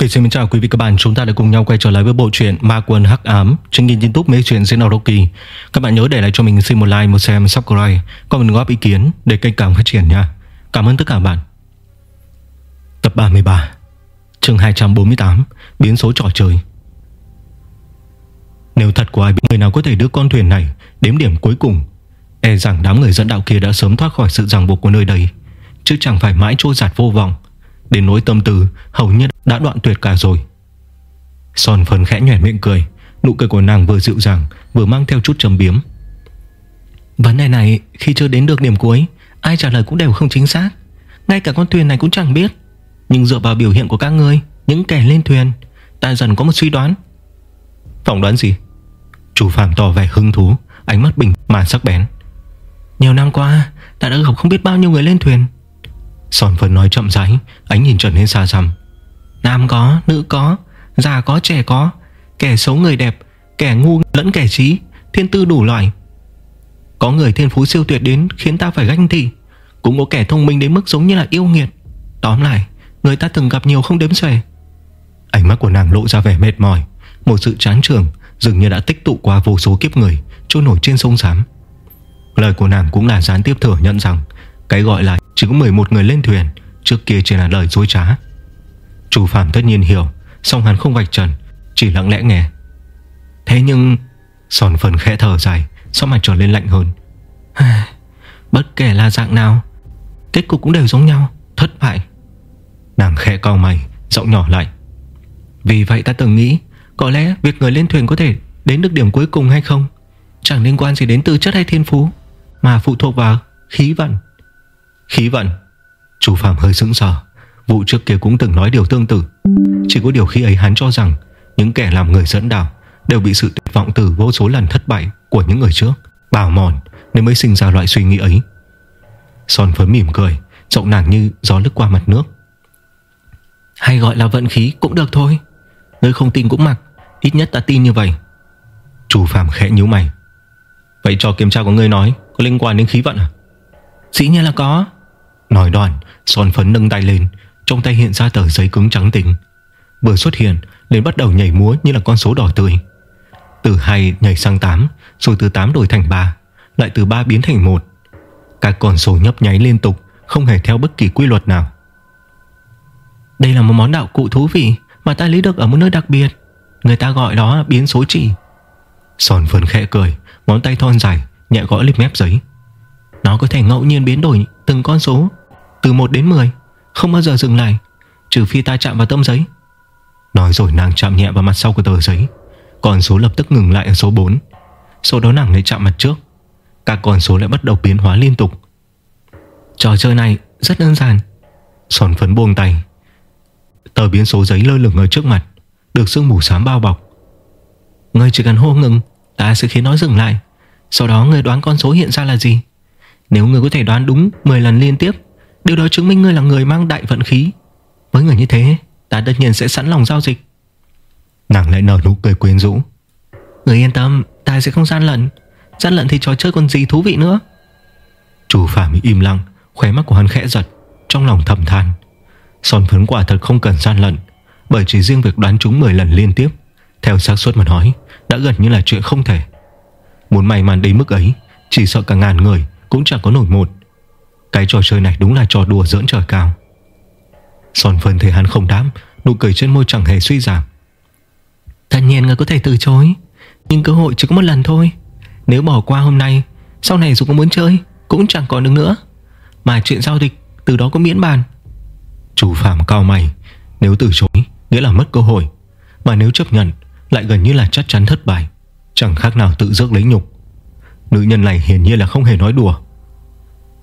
Ok xin chào quý vị các bạn. Chúng ta đã cùng nhau quay trở lại với bộ truyện Ma Quân Hắc Ám. Trên kênh youtube mê truyện kỳ. Các bạn nhớ để lại cho mình xin một like, một share, một subscribe Còn mình góp ý kiến để kênh càng phát triển nha. Cảm ơn tất cả bạn. Tập 33 chương 248 Biến số trò chơi. Nếu thật có ai biết người nào có thể đưa con thuyền này Đến điểm cuối cùng E rằng đám người dẫn đạo kia đã sớm thoát khỏi sự ràng buộc của nơi đây. Chứ chẳng phải mãi trôi giạt vô vọng. Đến nỗi tâm tư, hầu như đã đoạn tuyệt cả rồi. Son phấn khẽ nhoẻn miệng cười, Nụ cười của nàng vừa dịu dàng, Vừa mang theo chút trầm biếm. Vấn đề này, khi chưa đến được điểm cuối, Ai trả lời cũng đều không chính xác. Ngay cả con thuyền này cũng chẳng biết. Nhưng dựa vào biểu hiện của các ngươi, Những kẻ lên thuyền, Ta dần có một suy đoán. Phỏng đoán gì? Chủ phạm tỏ vẻ hứng thú, Ánh mắt bình mà sắc bén. Nhiều năm qua, Ta đã gặp không biết bao nhiêu người lên thuyền. Son phấn nói chậm rãi Ánh nhìn trở nên xa xăm. Nam có, nữ có, già có, trẻ có Kẻ xấu người đẹp Kẻ ngu lẫn kẻ trí Thiên tư đủ loại. Có người thiên phú siêu tuyệt đến khiến ta phải ganh tị. Cũng có kẻ thông minh đến mức giống như là yêu nghiệt. Tóm lại Người ta từng gặp nhiều không đếm xuể. Ánh mắt của nàng lộ ra vẻ mệt mỏi. Một sự chán trường Dường như đã tích tụ qua vô số kiếp người Trôi nổi trên sông xám. Lời của nàng cũng là gián tiếp thừa nhận rằng cái gọi là chỉ có 11 người lên thuyền, Trước kia chỉ là lời dối trá. Chủ phạm tất nhiên hiểu Xong hắn không vạch trần, Chỉ lặng lẽ nghe. Thế nhưng, Sòn phần khẽ thở dài Sau mặt trở lên lạnh hơn? Bất kể là dạng nào, Kết cục cũng đều giống nhau, Thất bại. Nàng khẽ cao mày, Giọng nhỏ lại. Vì vậy ta từng nghĩ, Có lẽ việc người lên thuyền có thể Đến được điểm cuối cùng hay không? Chẳng liên quan gì đến tư chất hay thiên phú, Mà phụ thuộc vào khí vận. Khí vận. Chủ phạm hơi sững sờ. Vụ trước kia cũng từng nói điều tương tự. Chỉ có điều khi ấy hắn cho rằng Những kẻ làm người dẫn đạo Đều bị sự tuyệt vọng từ vô số lần thất bại Của những người trước, Bào mòn nên mới sinh ra loại suy nghĩ ấy. Son phấn mỉm cười Giọng nàng như gió lướt qua mặt nước. Hay gọi là vận khí cũng được thôi. Ngươi không tin cũng mặc, Ít nhất ta tin như vậy. Chủ phạm khẽ nhíu mày. Vậy cho kiểm tra của ngươi nói Có liên quan đến khí vận à? Dĩ nhiên là có. Nói đoạn, Son phấn nâng tay lên, Trong tay hiện ra tờ giấy cứng trắng tinh Vừa xuất hiện, liền bắt đầu nhảy múa như là con số đỏ tươi. Từ 2 nhảy sang 8 Rồi từ 8 đổi thành 3 Lại từ 3 biến thành 1 Các con số nhấp nháy liên tục, Không hề theo bất kỳ quy luật nào. Đây là một món đạo cụ thú vị Mà ta lấy được ở một nơi đặc biệt. Người ta gọi đó là biến số chỉ sòn phấn khẽ cười, Ngón tay thon dài, nhẹ gõ lên mép giấy. Nó có thể ngẫu nhiên biến đổi từng con số từ 1 đến 10 Không bao giờ dừng lại, Trừ phi ta chạm vào tấm giấy. Nói rồi nàng chạm nhẹ vào mặt sau của tờ giấy, còn số lập tức ngừng lại ở số 4 Sau đó nàng lại chạm mặt trước, Các con số lại bắt đầu biến hóa liên tục. Trò chơi này rất đơn giản Sòn phấn buông tay. Tờ biến số giấy lơ lửng ở trước mặt, Được sương mù xám bao bọc. Người chỉ cần hô ngừng, Ta sẽ khiến nó dừng lại. Sau đó người đoán con số hiện ra là gì? Nếu người có thể đoán đúng 10 lần liên tiếp Điều đó chứng minh ngươi là người mang đại vận khí. Với người như thế Ta tất nhiên sẽ sẵn lòng giao dịch. Nàng lại nở nụ cười quyến rũ. Người yên tâm Ta sẽ không gian lận. Gian lận thì trò chơi còn gì thú vị nữa. Chủ phạm im lặng Khóe mắt của hắn khẽ giật Trong lòng thầm than. Son phấn quả thật không cần gian lận Bởi chỉ riêng việc đoán chúng 10 lần liên tiếp Theo xác suất mà nói Đã gần như là chuyện không thể. Muốn may mắn đến mức ấy Chỉ sợ cả ngàn người cũng chẳng có nổi một cái trò chơi này đúng là trò đùa dỡn trời cao. Son phân thấy hắn không đám Nụ cười trên môi chẳng hề suy giảm. Tất nhiên người có thể từ chối, Nhưng cơ hội chỉ có một lần thôi. Nếu bỏ qua hôm nay, Sau này dù có muốn chơi, Cũng chẳng còn được nữa. Mà chuyện giao dịch từ đó có miễn bàn. Chủ phạm cao mày, Nếu từ chối, nghĩa là mất cơ hội. Mà nếu chấp nhận, lại gần như là chắc chắn thất bại, Chẳng khác nào tự rước lấy nhục. Nữ nhân này hiển nhiên là không hề nói đùa.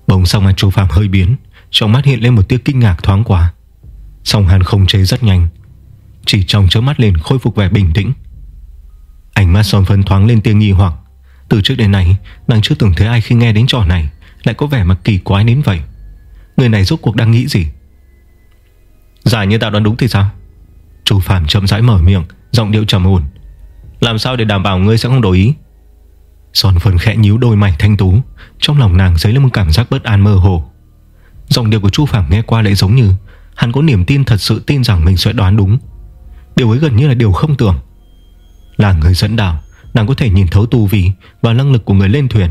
Bỗng sau mặt chú Phạm hơi biến, Trong mắt hiện lên một tia kinh ngạc thoáng qua. Song hắn không chế rất nhanh, Chỉ trong chớp mắt liền khôi phục vẻ bình tĩnh. Ánh mắt son phấn thoáng lên tia nghi hoặc. Từ trước đến nay, Nàng chưa từng thấy ai khi nghe đến trò này, Lại có vẻ mặt kỳ quái đến vậy. Người này rốt cuộc đang nghĩ gì? Giả như ta đoán đúng thì sao? Chú Phạm chậm rãi mở miệng, Giọng điệu trầm ổn. Làm sao để đảm bảo ngươi sẽ không đổi ý? Giòn phần khẽ nhíu đôi mày thanh tú. Trong lòng nàng dấy lên một cảm giác bất an mơ hồ. Giọng điệu của Chu Phạm nghe qua lại giống như Hắn có niềm tin thật sự tin rằng mình sẽ đoán đúng. Điều ấy gần như là điều không tưởng. Là người dẫn đảo Nàng có thể nhìn thấu tu vi Và năng lực của người lên thuyền.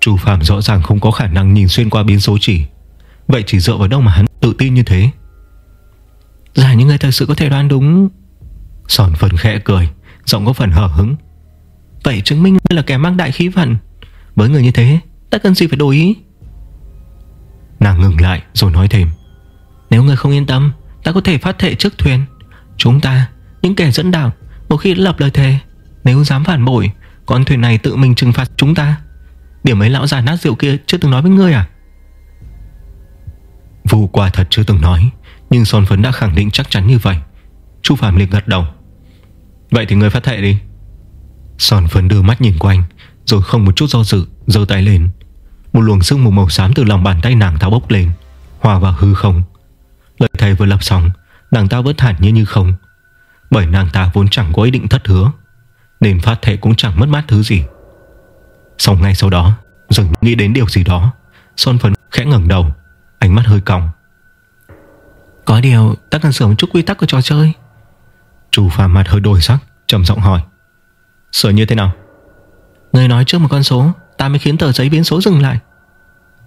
Chu Phạm rõ ràng không có khả năng nhìn xuyên qua biến số chỉ. Vậy chỉ dựa vào đâu mà hắn tự tin như thế? Giả như người thật sự có thể đoán đúng. Sòn phần khẽ cười, Giọng có phần hở hứng Vậy chứng minh là kẻ mang đại khí vận Với người như thế Ta cần gì phải đổi ý? Nàng ngừng lại rồi nói thêm. Nếu người không yên tâm Ta có thể phát thệ trước thuyền. Chúng ta, những kẻ dẫn đạo Một khi đã lập lời thề Nếu dám phản bội Con thuyền này tự mình trừng phạt chúng ta. Điểm ấy lão già nát rượu kia chưa từng nói với ngươi à? Vu quả thật chưa từng nói Nhưng Son Phấn đã khẳng định chắc chắn như vậy. Chu Phạm liền gật đầu. Vậy thì ngươi phát thệ đi. Son Phấn đưa mắt nhìn quanh, Rồi không một chút do dự, giơ tay lên. Một luồng sương mù màu xám từ lòng bàn tay nàng ta bốc lên, Hòa vào hư không. Lời thầy vừa lập xong, Nàng ta vẫn hẳn như như không. Bởi nàng ta vốn chẳng có ý định thất hứa, Nên phát thệ cũng chẳng mất mát thứ gì. Xong ngay sau đó, Dường nghĩ đến điều gì đó, Son phấn khẽ ngẩng đầu, Ánh mắt hơi cong. Có điều ta cần sửa một chút quy tắc của trò chơi. Chủ phàm mặt hơi đổi sắc, trầm giọng hỏi. Sửa như thế nào? Người nói trước một con số Ta mới khiến tờ giấy biến số dừng lại.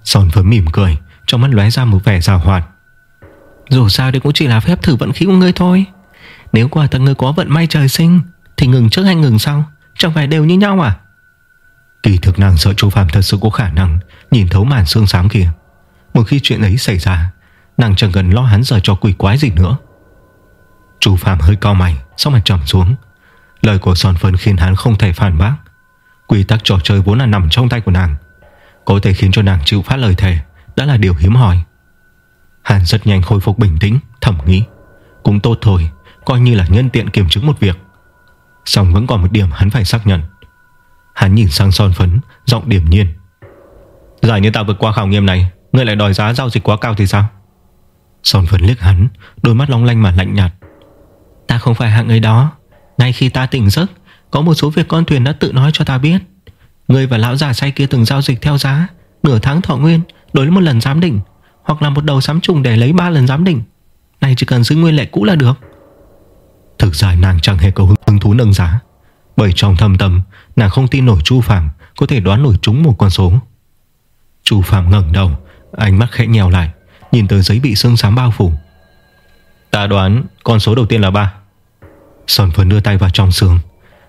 Son phấn mỉm cười Trong mắt lóe ra một vẻ rào hoạt. Dù sao đây cũng chỉ là phép thử vận khí của ngươi thôi. Nếu quả thật ngươi có vận may trời sinh Thì ngừng trước hay ngừng sau? Chẳng phải đều như nhau à? Kỳ thực nàng sợ Chu Phạm thật sự có khả năng Nhìn thấu màn xương xám kia. Một khi chuyện ấy xảy ra Nàng chẳng cần lo hắn giờ cho quỷ quái gì nữa. Chu Phạm hơi cao mày Sau mặt trầm xuống Lời của Son Phân khiến hắn không thể phản bác. Quy tắc trò chơi vốn là nằm trong tay của nàng. Có thể khiến cho nàng chịu phát lời thề, Đã là điều hiếm hỏi Hắn rất nhanh khôi phục bình tĩnh, Thẩm nghĩ. Cũng tốt thôi, Coi như là nhân tiện kiểm chứng một việc. Xong vẫn còn một điểm hắn phải xác nhận. Hắn nhìn sang son phấn, Giọng điểm nhiên. Giải như ta vượt qua khảo nghiệm này, Ngươi lại đòi giá giao dịch quá cao thì sao? Son phấn liếc hắn, Đôi mắt long lanh mà lạnh nhạt. Ta không phải hạng người đó. Ngay khi ta tỉnh giấc, Có một số việc con thuyền đã tự nói cho ta biết. Ngươi và lão già say kia từng giao dịch theo giá, Nửa tháng thọ nguyên đối với một lần giám định, Hoặc là một đầu sắm trùng để lấy ba lần giám định. Này chỉ cần giữ nguyên lệ cũ là được. Thực ra nàng chẳng hề có hứng thú nâng giá, bởi trong thầm tâm, Nàng không tin nổi Chu Phạm Có thể đoán nổi chúng một con số. Chu Phạm ngẩng đầu, Ánh mắt khẽ nhèo lại, Nhìn tờ giấy bị sương sám bao phủ. Ta đoán con số đầu tiên là 3 Sơn Phấn đưa tay vào trong sương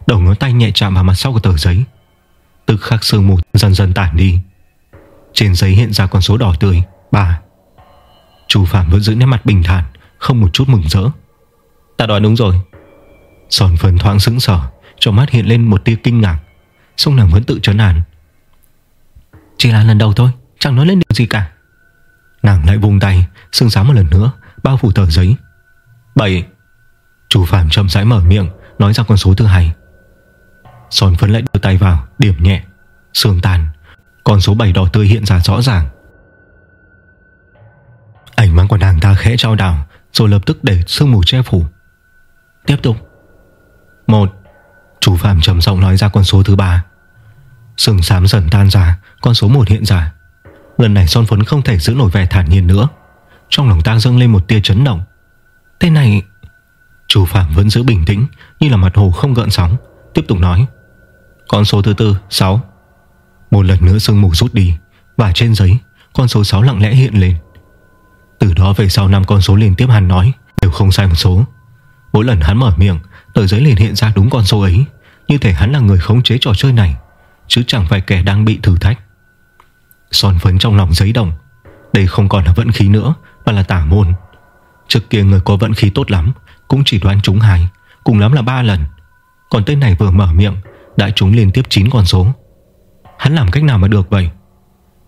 Đầu ngón tay nhẹ chạm vào mặt sau của tờ giấy. Tức khắc sương mù dần dần tản đi. Trên giấy hiện ra con số đỏ tươi 3 Chú Phạm vẫn giữ nét mặt bình thản, Không một chút mừng rỡ. Ta đoán đúng rồi. Sơn Phấn thoáng sững sở trong mắt hiện lên một tia kinh ngạc. Xong nàng vẫn tự trấn an. Chỉ là lần đầu thôi, Chẳng nói lên điều gì cả. Nàng lại vùng tay Sương sáng một lần nữa, Bao phủ tờ giấy. 7 Chủ phạm chậm rãi mở miệng, Nói ra con số thứ hai. Son phấn lại đưa tay vào, Điểm nhẹ. Sương tàn. Con số 7 đỏ tươi hiện ra rõ ràng. Ảnh mắt của nàng ta khẽ trao đảo, Rồi lập tức để sương mù che phủ. Tiếp tục. Một. Chú Phạm trầm giọng nói ra con số thứ ba. Sừng xám dần tan ra, Con số một hiện ra. Lần này son phấn không thể giữ nổi vẻ thản nhiên nữa. Trong lòng ta dâng lên một tia chấn động. Thế này Chú Phạm vẫn giữ bình tĩnh, Như là mặt hồ không gợn sóng, Tiếp tục nói. Con số thứ tư 6 Một lần nữa sương mù rút đi, Và trên giấy, con số 6 lặng lẽ hiện lên. Từ đó về sau năm con số liên tiếp hắn nói Đều không sai một số. Mỗi lần hắn mở miệng, Tờ giấy liền hiện ra đúng con số ấy. Như thể hắn là người khống chế trò chơi này, Chứ chẳng phải kẻ đang bị thử thách. Son phấn trong lòng giấy đồng Đây không còn là vận khí nữa, Mà là tả môn. Trước kia người có vận khí tốt lắm cũng chỉ đoán trúng hai, Cùng lắm là ba lần. Còn tên này vừa mở miệng, Đã trúng liên tiếp 9 con số. Hắn làm cách nào mà được vậy?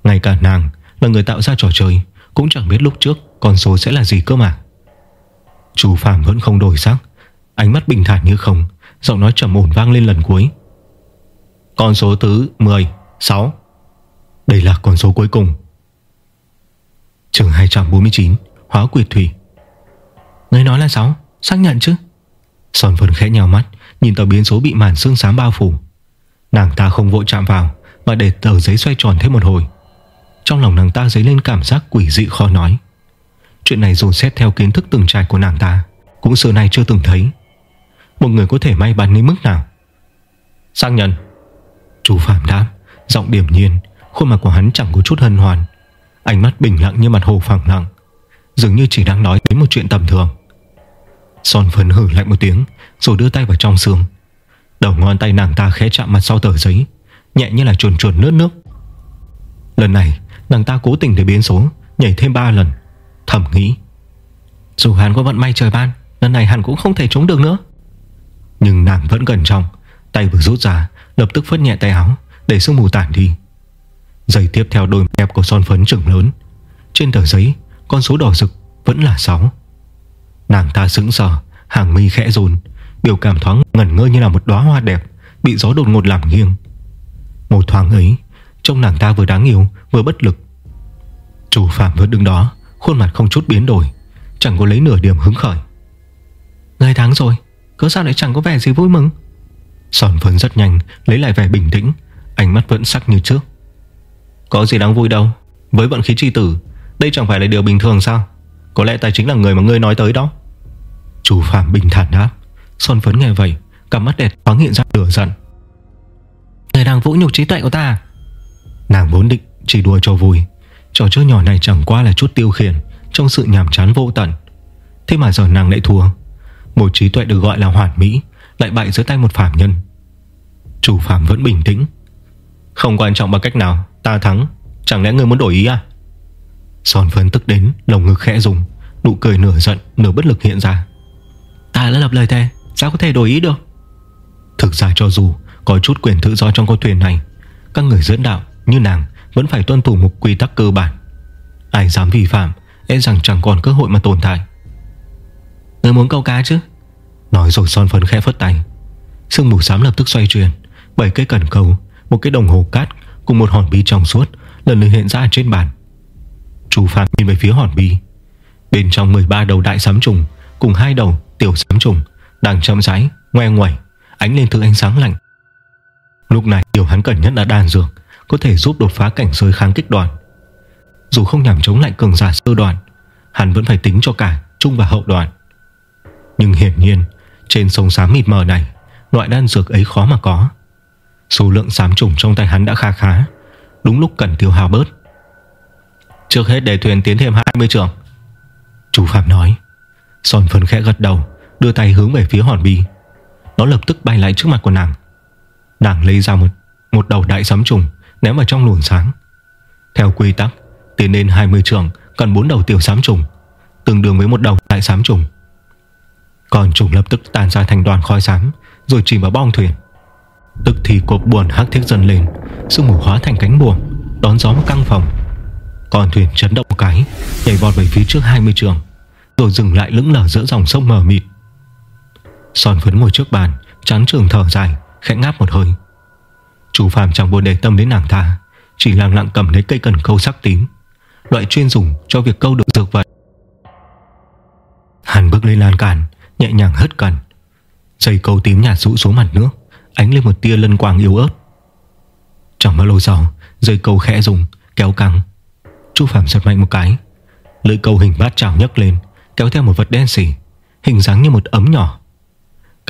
Ngay cả nàng là người tạo ra trò chơi, Cũng chẳng biết lúc trước con số sẽ là gì cơ mà. Chú Phạm vẫn không đổi sắc, Ánh mắt bình thản như không, Giọng nói trầm ổn vang lên lần cuối. Con số thứ 10 6 Đây là con số cuối cùng. Trường 249 Hóa quyệt thủy. Người nói là 6 Xác nhận chứ? Sòn Vân khẽ nhào mắt, Nhìn tờ biến số bị màn xương xám bao phủ. Nàng ta không vội chạm vào, Mà để tờ giấy xoay tròn thêm một hồi. Trong lòng nàng ta dấy lên cảm giác quỷ dị khó nói. Chuyện này dù xét theo kiến thức từng trải của nàng ta, Cũng xưa nay chưa từng thấy. Một người có thể may mắn đến mức nào? Xác nhận. Chú Phạm đáp, Giọng điểm nhiên, Khuôn mặt của hắn chẳng có chút hân hoan. Ánh mắt bình lặng như mặt hồ phẳng lặng. Dường như chỉ đang nói đến một chuyện tầm thường. Son phấn hử lạnh một tiếng, Rồi đưa tay vào trong xương. Đầu ngón tay nàng ta khẽ chạm mặt sau tờ giấy, Nhẹ như là chuồn chuồn nước nước. Lần này, nàng ta cố tình để biến số, Nhảy thêm 3 lần. Thầm nghĩ, Dù hắn có vận may trời ban, Lần này hắn cũng không thể trốn được nữa. Nhưng nàng vẫn gần trong, Tay vừa rút ra, Lập tức phất nhẹ tay áo, Để sương mù tản đi. Giày tiếp theo đôi đẹp của son phấn trừng lớn. Trên tờ giấy, Con số đỏ rực vẫn là 6 Nàng ta sững sờ, Hàng mi khẽ run, Biểu cảm thoáng ngẩn ngơ như là một đóa hoa đẹp Bị gió đột ngột làm nghiêng. Một thoáng ấy, Trông nàng ta vừa đáng yêu, vừa bất lực. Chủ Phạm vẫn đứng đó, Khuôn mặt không chút biến đổi, Chẳng có lấy nửa điểm hứng khởi. Ngày tháng rồi, Cớ sao lại chẳng có vẻ gì vui mừng? Sòn phấn rất nhanh, Lấy lại vẻ bình tĩnh, Ánh mắt vẫn sắc như trước. Có gì đáng vui đâu, Với vận khí chi tử, Đây chẳng phải là điều bình thường sao? Có lẽ tài chính là người mà ngươi nói tới đó. Chủ Phạm bình thản đáp. Son phấn nghe vậy Cả mắt đẹp thoáng hiện ra lửa giận. Người đang vũ nhục trí tuệ của ta à? Nàng vốn định chỉ đùa cho vui. Trò chơi nhỏ này chẳng qua là chút tiêu khiển Trong sự nhàm chán vô tận. Thế mà giờ nàng lại thua. Một trí tuệ được gọi là hoàn mỹ Lại bại dưới tay một phạm nhân. Chủ phạm vẫn bình tĩnh. Không quan trọng bằng cách nào, Ta thắng. Chẳng lẽ người muốn đổi ý à? Son phấn tức đến, Lồng ngực khẽ dùng Nụ cười nửa giận, nửa bất lực hiện ra. Ta đã lập lời thề Sao có thể đổi ý được. Thực ra cho dù có chút quyền tự do trong con thuyền này, Các người dẫn đạo như nàng Vẫn phải tuân thủ một quy tắc cơ bản. Ai dám vi phạm E rằng chẳng còn cơ hội mà tồn tại. Người muốn câu cá chứ? Nói rồi son phấn khẽ phất tay. Sương mù xám lập tức xoay chuyển Bảy cây cần câu Một cái đồng hồ cát Cùng một hòn bi trong suốt Lần lượt hiện ra trên bàn. Chú Phạm nhìn về phía hòn bi. Bên trong 13 đầu đại sám trùng Cùng hai đầu tiểu sám trùng Đang chậm rãi, ngoe ngoẩy Ánh lên thứ ánh sáng lạnh. Lúc này điều hắn cần nhất là đàn dược Có thể giúp đột phá cảnh giới kháng kích đoàn. Dù không nhằm chống lại cường giả sơ đoàn Hắn vẫn phải tính cho cả trung và hậu đoàn. Nhưng hiển nhiên Trên sông xám mịt mờ này Loại đan dược ấy khó mà có. Số lượng xám trùng trong tay hắn đã khá khá Đúng lúc cần tiêu hao bớt. Trước hết để thuyền tiến thêm 20 trường. Chủ Phạm nói. Son phần khẽ gật đầu. Đưa tay hướng về phía hòn bi. Nó lập tức bay lại trước mặt của nàng. Nàng lấy ra một, một đầu đại sấm trùng Ném vào trong luồng sáng. Theo quy tắc Tiến lên 20 trường Cần 4 đầu tiểu sám trùng Tương đương với một đầu đại sám trùng. Còn trùng lập tức tan ra thành đoàn khói xám Rồi chìm vào bong thuyền. Tức thì cột buồn hắc thiết dần lên Sương mù hóa thành cánh buồm Đón gió một căng phòng. Còn thuyền chấn động một cái Nhảy vọt về phía trước 20 trường Rồi dừng lại lững lờ giữa dòng sông mờ mịt. Son phấn ngồi trước bàn Chán trường thở dài, Khẽ ngáp một hơi. Chú Phạm chẳng buồn để tâm đến nàng ta, Chỉ lặng lặng cầm lấy cây cần câu sắc tím, Loại chuyên dùng cho việc câu được dược vật. Hắn bước lên lan cản Nhẹ nhàng hất cần Dây câu tím nhạt rũ xuống mặt nước, Ánh lên một tia lân quang yếu ớt. Chẳng bao lâu sau, Dây câu khẽ dùng kéo căng. Chú Phạm giật mạnh một cái. Lưỡi câu hình bát trào nhấc lên, Kéo theo một vật đen xỉ, Hình dáng như một ấm nhỏ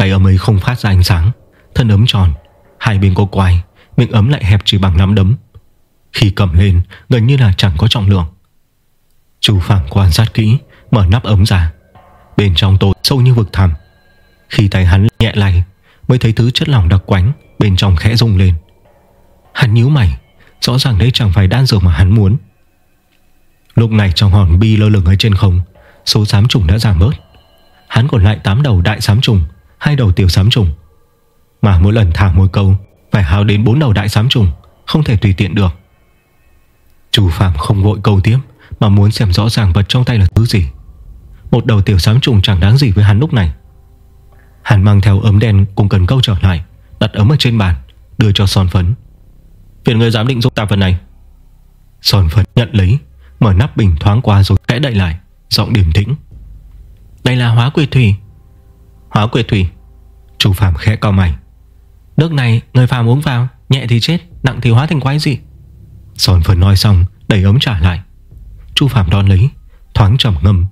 cái ấm ấy không phát ra ánh sáng. Thân ấm tròn. Hai bên cô quai, Miệng ấm lại hẹp chỉ bằng nắm đấm. Khi cầm lên, gần như là chẳng có trọng lượng. Chú Phạm quan sát kỹ, Mở nắp ấm ra. Bên trong tối sâu như vực thẳm. Khi tay hắn nhẹ lay Mới thấy thứ chất lỏng đặc quánh Bên trong khẽ rung lên. Hắn nhíu mày, Rõ ràng đây chẳng phải đan dược mà hắn muốn. Lúc này trong hòn bi lơ lửng ở trên không, Số giám trùng đã giảm bớt. Hắn còn lại tám đầu đại giám trùng hai đầu tiểu sám trùng. Mà mỗi lần thả mối câu, Phải hao đến bốn đầu đại sám trùng, Không thể tùy tiện được. Chủ Phạm không vội câu tiếp, Mà muốn xem rõ ràng vật trong tay là thứ gì. Một đầu tiểu sám trùng chẳng đáng gì với hắn lúc này. Hắn mang theo ấm đen cùng cần câu trở lại, Đặt ấm ở trên bàn, Đưa cho son phấn. Phiền người giám định giúp ta vật này. Son phấn nhận lấy, Mở nắp bình thoáng qua rồi kẽ đậy lại, Giọng điềm tĩnh. Đây là hóa quyệt thủy Hóa quyệt thủy. Chủ Phạm khẽ cao mày. Nước này người phàm uống vào Nhẹ thì chết Nặng thì hóa thành quái gì Son phấn nói xong Đẩy ấm trả lại. Chu Phạm đón lấy Thoáng trầm ngâm.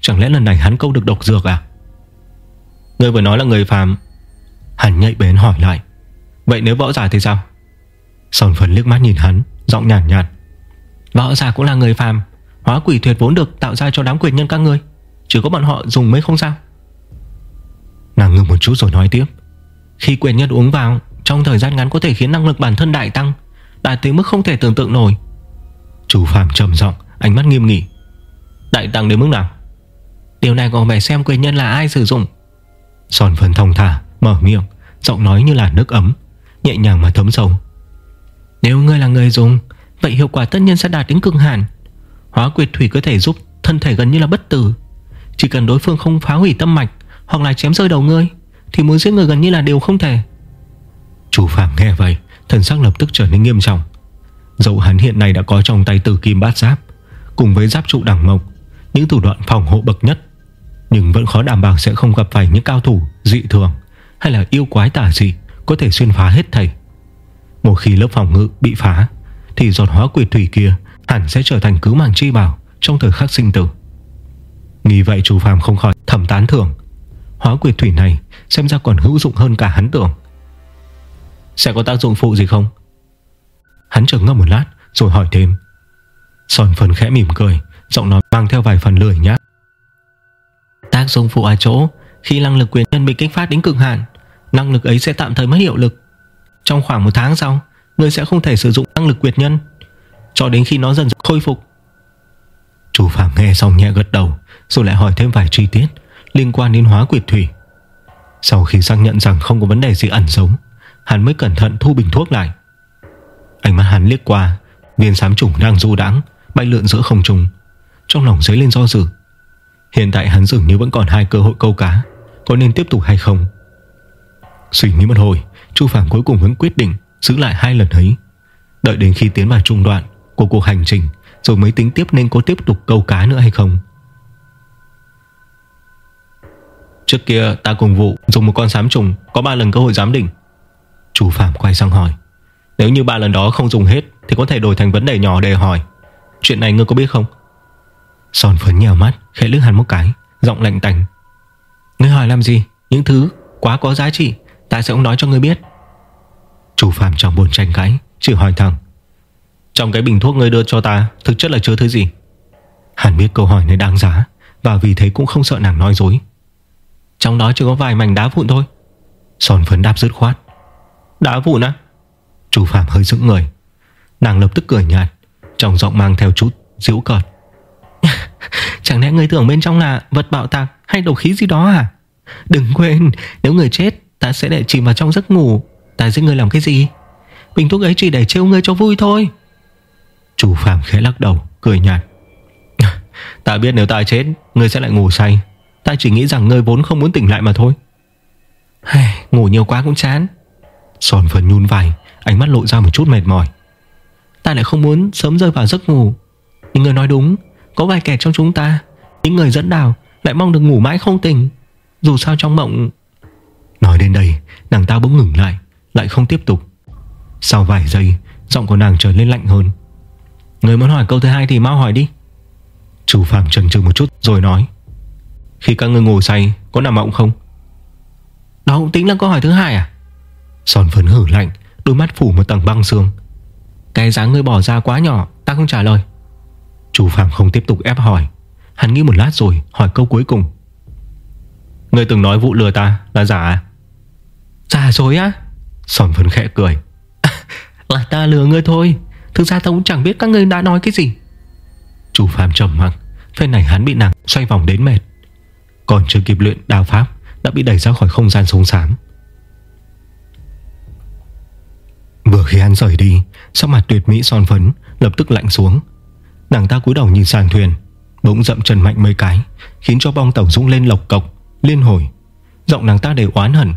Chẳng lẽ lần này hắn câu được độc dược à? Ngươi vừa nói là người phàm. Hắn nhạy bén hỏi lại. Vậy nếu võ giả thì sao? Sòn phần liếc mắt nhìn hắn Giọng nhàn nhạt, nhạt Võ giả cũng là người phàm. Hóa quỷ tuyệt vốn được tạo ra cho đám quyền nhân các ngươi. Chỉ có bọn họ dùng mới không sao. Nàng ngừng một chút rồi nói tiếp. Khi quyền nhân uống vào, Trong thời gian ngắn có thể khiến năng lực bản thân đại tăng, Đạt tới mức không thể tưởng tượng nổi. Chủ phàm trầm giọng, Ánh mắt nghiêm nghị. Đại tăng đến mức nào? Điều này còn phải xem quyền nhân là ai sử dụng. Sòn phần thông thả, Mở miệng, Giọng nói như là nước ấm, Nhẹ nhàng mà thấm sâu. Nếu ngươi là người dùng, Vậy hiệu quả tất nhiên sẽ đạt đến cực hạn. Hóa quyệt thủy có thể giúp thân thể gần như là bất tử. Chỉ cần đối phương không phá hủy tâm mạch hoặc là chém rơi đầu ngươi, Thì muốn giết người gần như là điều không thể. Chủ phạm nghe vậy, Thần sắc lập tức trở nên nghiêm trọng. Dẫu hắn hiện nay đã có trong tay tử kim bát giáp, Cùng với giáp trụ đẳng mộc, Những thủ đoạn phòng hộ bậc nhất, Nhưng vẫn khó đảm bảo sẽ không gặp phải những cao thủ, Dị thường, hay là yêu quái tả dị Có thể xuyên phá hết thầy Một khi lớp phòng ngự bị phá, Thì giọt hóa quyệt thủy kia Hẳn sẽ trở thành cứu mạng chi bảo Trong thời khắc sinh tử. Nghĩ vậy chủ phàm không khỏi thầm tán thưởng. Hóa quyệt thủy này Xem ra còn hữu dụng hơn cả hắn tưởng. Sẽ có tác dụng phụ gì không? Hắn chờ ngâm một lát, Rồi hỏi thêm. Sòn phần khẽ mỉm cười, Giọng nói mang theo vài phần lười nhát Tác dụng phụ ở chỗ, Khi năng lực quyền nhân bị kích phát đến cực hạn, Năng lực ấy sẽ tạm thời mất hiệu lực. Trong khoảng một tháng sau Ngươi sẽ không thể sử dụng năng lực quyệt nhân, Cho đến khi nó dần dần khôi phục. Chủ phạm nghe xong nhẹ gật đầu, Rồi lại hỏi thêm vài chi tiết. Liên quan đến hóa quyệt thủy. Sau khi xác nhận rằng không có vấn đề gì ẩn giấu, Hắn mới cẩn thận thu bình thuốc lại. Ánh mắt hắn liếc qua, Viên sám trùng đang du đãng, Bay lượn giữa không trung. Trong lòng dấy lên do dự. Hiện tại hắn dường như vẫn còn hai cơ hội câu cá, Có nên tiếp tục hay không? Suy nghĩ một hồi, Chu Phạm cuối cùng vẫn quyết định Giữ lại hai lần ấy. Đợi đến khi tiến vào trung đoạn của cuộc hành trình, Rồi mới tính tiếp nên có tiếp tục câu cá nữa hay không. Trước kia ta cùng vụ Dùng một con sám trùng, Có 3 lần cơ hội giám định. Chú Phạm quay sang hỏi, Nếu như ba lần đó không dùng hết, Thì có thể đổi thành vấn đề nhỏ để hỏi. Chuyện này ngươi có biết không? Son phấn nhèo mắt, khẽ lướt hắn một cái, Giọng lạnh tành. Ngươi hỏi làm gì? Những thứ quá có giá trị, Ta sẽ không nói cho ngươi biết. Chủ phạm trong buồn tranh cãi, Chỉ hỏi thẳng, Trong cái bình thuốc ngươi đưa cho ta, Thực chất là chứa thứ gì? Hắn biết câu hỏi này đáng giá, Và vì thế cũng không sợ nàng nói dối. Trong đó chỉ có vài mảnh đá vụn thôi. Sòn phấn đáp dứt khoát. Đá vụn á? Chủ phạm hơi dựng người. Nàng lập tức cười nhạt, Trong giọng mang theo chút diễu cợt. Chẳng lẽ người tưởng bên trong là vật bạo tạc Hay độc khí gì đó à Đừng quên, nếu người chết, Ta sẽ để chìm vào trong giấc ngủ. Ta giết người làm cái gì? Bình thuốc ấy chỉ để trêu ngươi cho vui thôi. Chủ phạm khẽ lắc đầu, Cười nhạt. Ta biết nếu ta chết Ngươi sẽ lại ngủ say. Ta chỉ nghĩ rằng ngươi vốn không muốn tỉnh lại mà thôi. Ngủ nhiều quá cũng chán. Sòn phần nhún vai, Ánh mắt lộ ra một chút mệt mỏi. Ta lại không muốn sớm rơi vào giấc ngủ. Nhưng người nói đúng, Có vài kẻ trong chúng ta, Những người dẫn đào Lại mong được ngủ mãi không tỉnh. Dù sao trong mộng, Nói đến đây, nàng ta bỗng ngừng lại Lại không tiếp tục. Sau vài giây, Giọng của nàng trở nên lạnh hơn. Người muốn hỏi câu thứ hai thì mau hỏi đi. Chủ phạm trần trừ một chút rồi nói. Khi các người ngủ say Có nằm mộng không? Đó cũng tính là câu hỏi thứ hai à? Son phấn hử lạnh Đôi mắt phủ một tầng băng xương Cái dáng người bỏ ra quá nhỏ Ta không trả lời. Chủ phạm không tiếp tục ép hỏi. Hắn nghĩ một lát rồi hỏi câu cuối cùng. Người từng nói vụ lừa ta là giả à? Giả rồi á? Sòn phấn khẽ cười. Là ta lừa ngươi thôi Thực ra ta cũng chẳng biết các ngươi đã nói cái gì. Chủ phàm trầm mặc Phen này hắn bị nàng xoay vòng đến mệt còn chưa kịp luyện đào pháp, Đã bị đẩy ra khỏi không gian súng sám. Vừa khi hắn rời đi, Sắc mặt tuyệt mỹ son phấn Lập tức lạnh xuống. Nàng ta cúi đầu nhìn sàn thuyền, Bỗng dậm chân mạnh mấy cái, Khiến cho bong tàu rung lên lộc cộc, Liên hồi. Giọng nàng ta đều oán hận.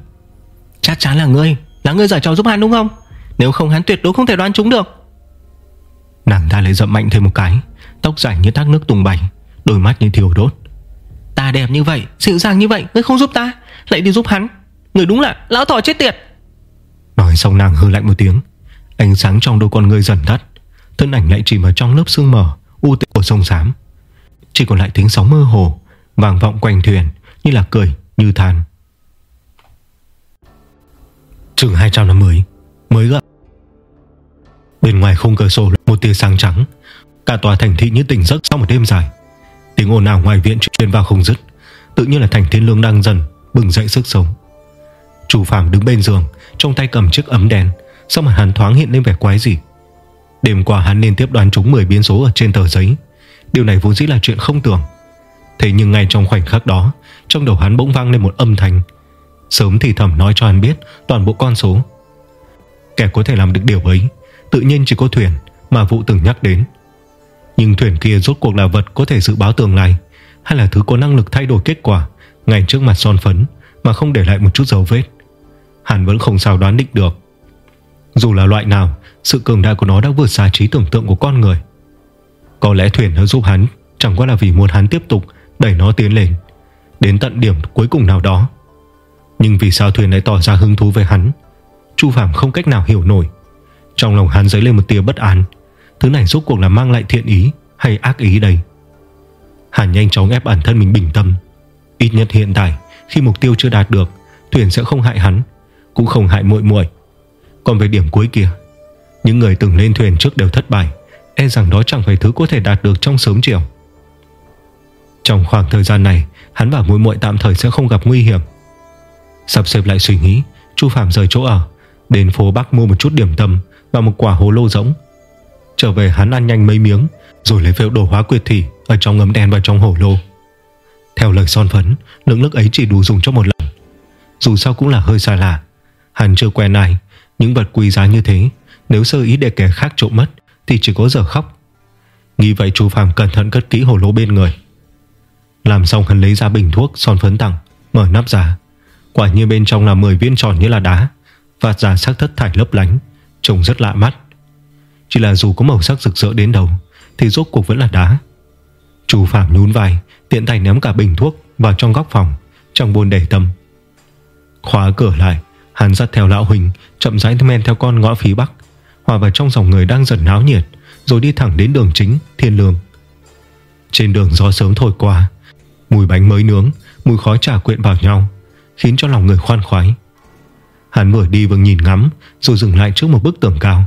Chắc chắn là ngươi Là ngươi giải trò giúp hắn đúng không? Nếu không hắn tuyệt đối không thể đoán chúng được. Nàng ta lại dậm mạnh thêm một cái, Tóc dài như thác nước tung bay, Đôi mắt như thiêu đốt. Ta đẹp như vậy, dịu dàng như vậy Ngươi không giúp ta, lại đi giúp hắn. Người đúng là lão thỏ chết tiệt. Nói xong nàng hư lạnh một tiếng. Ánh sáng trong đôi con người dần tắt. Thân ảnh lại chìm vào trong lớp sương mờ U tịch của sông xám. Chỉ còn lại tiếng sóng mơ hồ Vàng vọng quanh thuyền Như là cười, như than. Trường 250 Mới gặp. Bên ngoài khung cửa sổ một tia sáng trắng. Cả tòa thành thị như tỉnh giấc sau một đêm dài. Tiếng ồn ào ngoài viện truyền vào không dứt. Tự nhiên là thành thiên lương đang dần Bừng dậy sức sống. Chủ phạm đứng bên giường, Trong tay cầm chiếc ấm đèn. Sau mặt hắn thoáng hiện lên vẻ quái gì Đêm qua hắn liên tiếp đoán trúng 10 biến số ở trên tờ giấy. Điều này vốn dĩ là chuyện không tưởng. Thế nhưng ngay trong khoảnh khắc đó, Trong đầu hắn bỗng vang lên một âm thanh. Sớm thì thầm nói cho hắn biết Toàn bộ con số. Kẻ có thể làm được điều ấy, Tự nhiên chỉ có thuyền mà vụ từng nhắc đến. Nhưng thuyền kia rốt cuộc là vật Có thể dự báo tương lai? Hay là thứ có năng lực thay đổi kết quả, Ngay trước mặt son phấn, Mà không để lại một chút dấu vết? Hắn vẫn không sao đoán định được. Dù là loại nào, Sự cường đại của nó đã vượt xa trí tưởng tượng của con người. Có lẽ thuyền nó giúp hắn, Chẳng qua là vì muốn hắn tiếp tục Đẩy nó tiến lên, Đến tận điểm cuối cùng nào đó. Nhưng vì sao thuyền lại tỏ ra hứng thú với hắn? Chu Phạm không cách nào hiểu nổi. Trong lòng hắn dấy lên một tia bất an. Thứ này rốt cuộc là mang lại thiện ý Hay ác ý đây? Hàn nhanh chóng ép bản thân mình bình tâm. Ít nhất hiện tại, Khi mục tiêu chưa đạt được, Thuyền sẽ không hại hắn, Cũng không hại muội muội. Còn về điểm cuối kia, Những người từng lên thuyền trước đều thất bại E rằng đó chẳng phải thứ có thể đạt được trong sớm chiều. Trong khoảng thời gian này, Hắn và muội muội tạm thời sẽ không gặp nguy hiểm. Sắp xếp lại suy nghĩ, Chu Phạm rời chỗ ở, Đến phố Bắc mua một chút điểm tâm Và một quả hồ lô rỗng. Trở về hắn ăn nhanh mấy miếng, Rồi lấy phễu đồ hóa quyệt thủy Ở trong ngấm đen và trong hổ lô. Theo lời son phấn Lượng nước ấy chỉ đủ dùng cho một lần. Dù sao cũng là hơi xa lạ, Hắn chưa quen ai. Những vật quý giá như thế, Nếu sơ ý để kẻ khác trộm mất, Thì chỉ có giờ khóc. Nghĩ vậy chú Phạm cẩn thận cất kỹ hổ lô bên người. Làm xong hắn lấy ra bình thuốc, Son phấn tặng, Mở nắp ra Quả như bên trong là 10 viên tròn như là đá và ra sắc thất thải lấp lánh, Trông rất lạ mắt. Chỉ là dù có màu sắc rực rỡ đến đâu, Thì rốt cuộc vẫn là đá. Chú Phạm nhún vai, Tiện tay ném cả bình thuốc vào trong góc phòng, Trong buồn để tâm. Khóa cửa lại Hắn dắt theo lão Huỳnh, Chậm rãi men theo con ngõ phía bắc, Hòa vào trong dòng người đang dần náo nhiệt, Rồi đi thẳng đến đường chính, Thiên Lương. Trên đường gió sớm thổi qua, Mùi bánh mới nướng, Mùi khói trà quyện vào nhau, Khiến cho lòng người khoan khoái. Hắn vừa đi vừa nhìn ngắm, Rồi dừng lại trước một bức tường cao.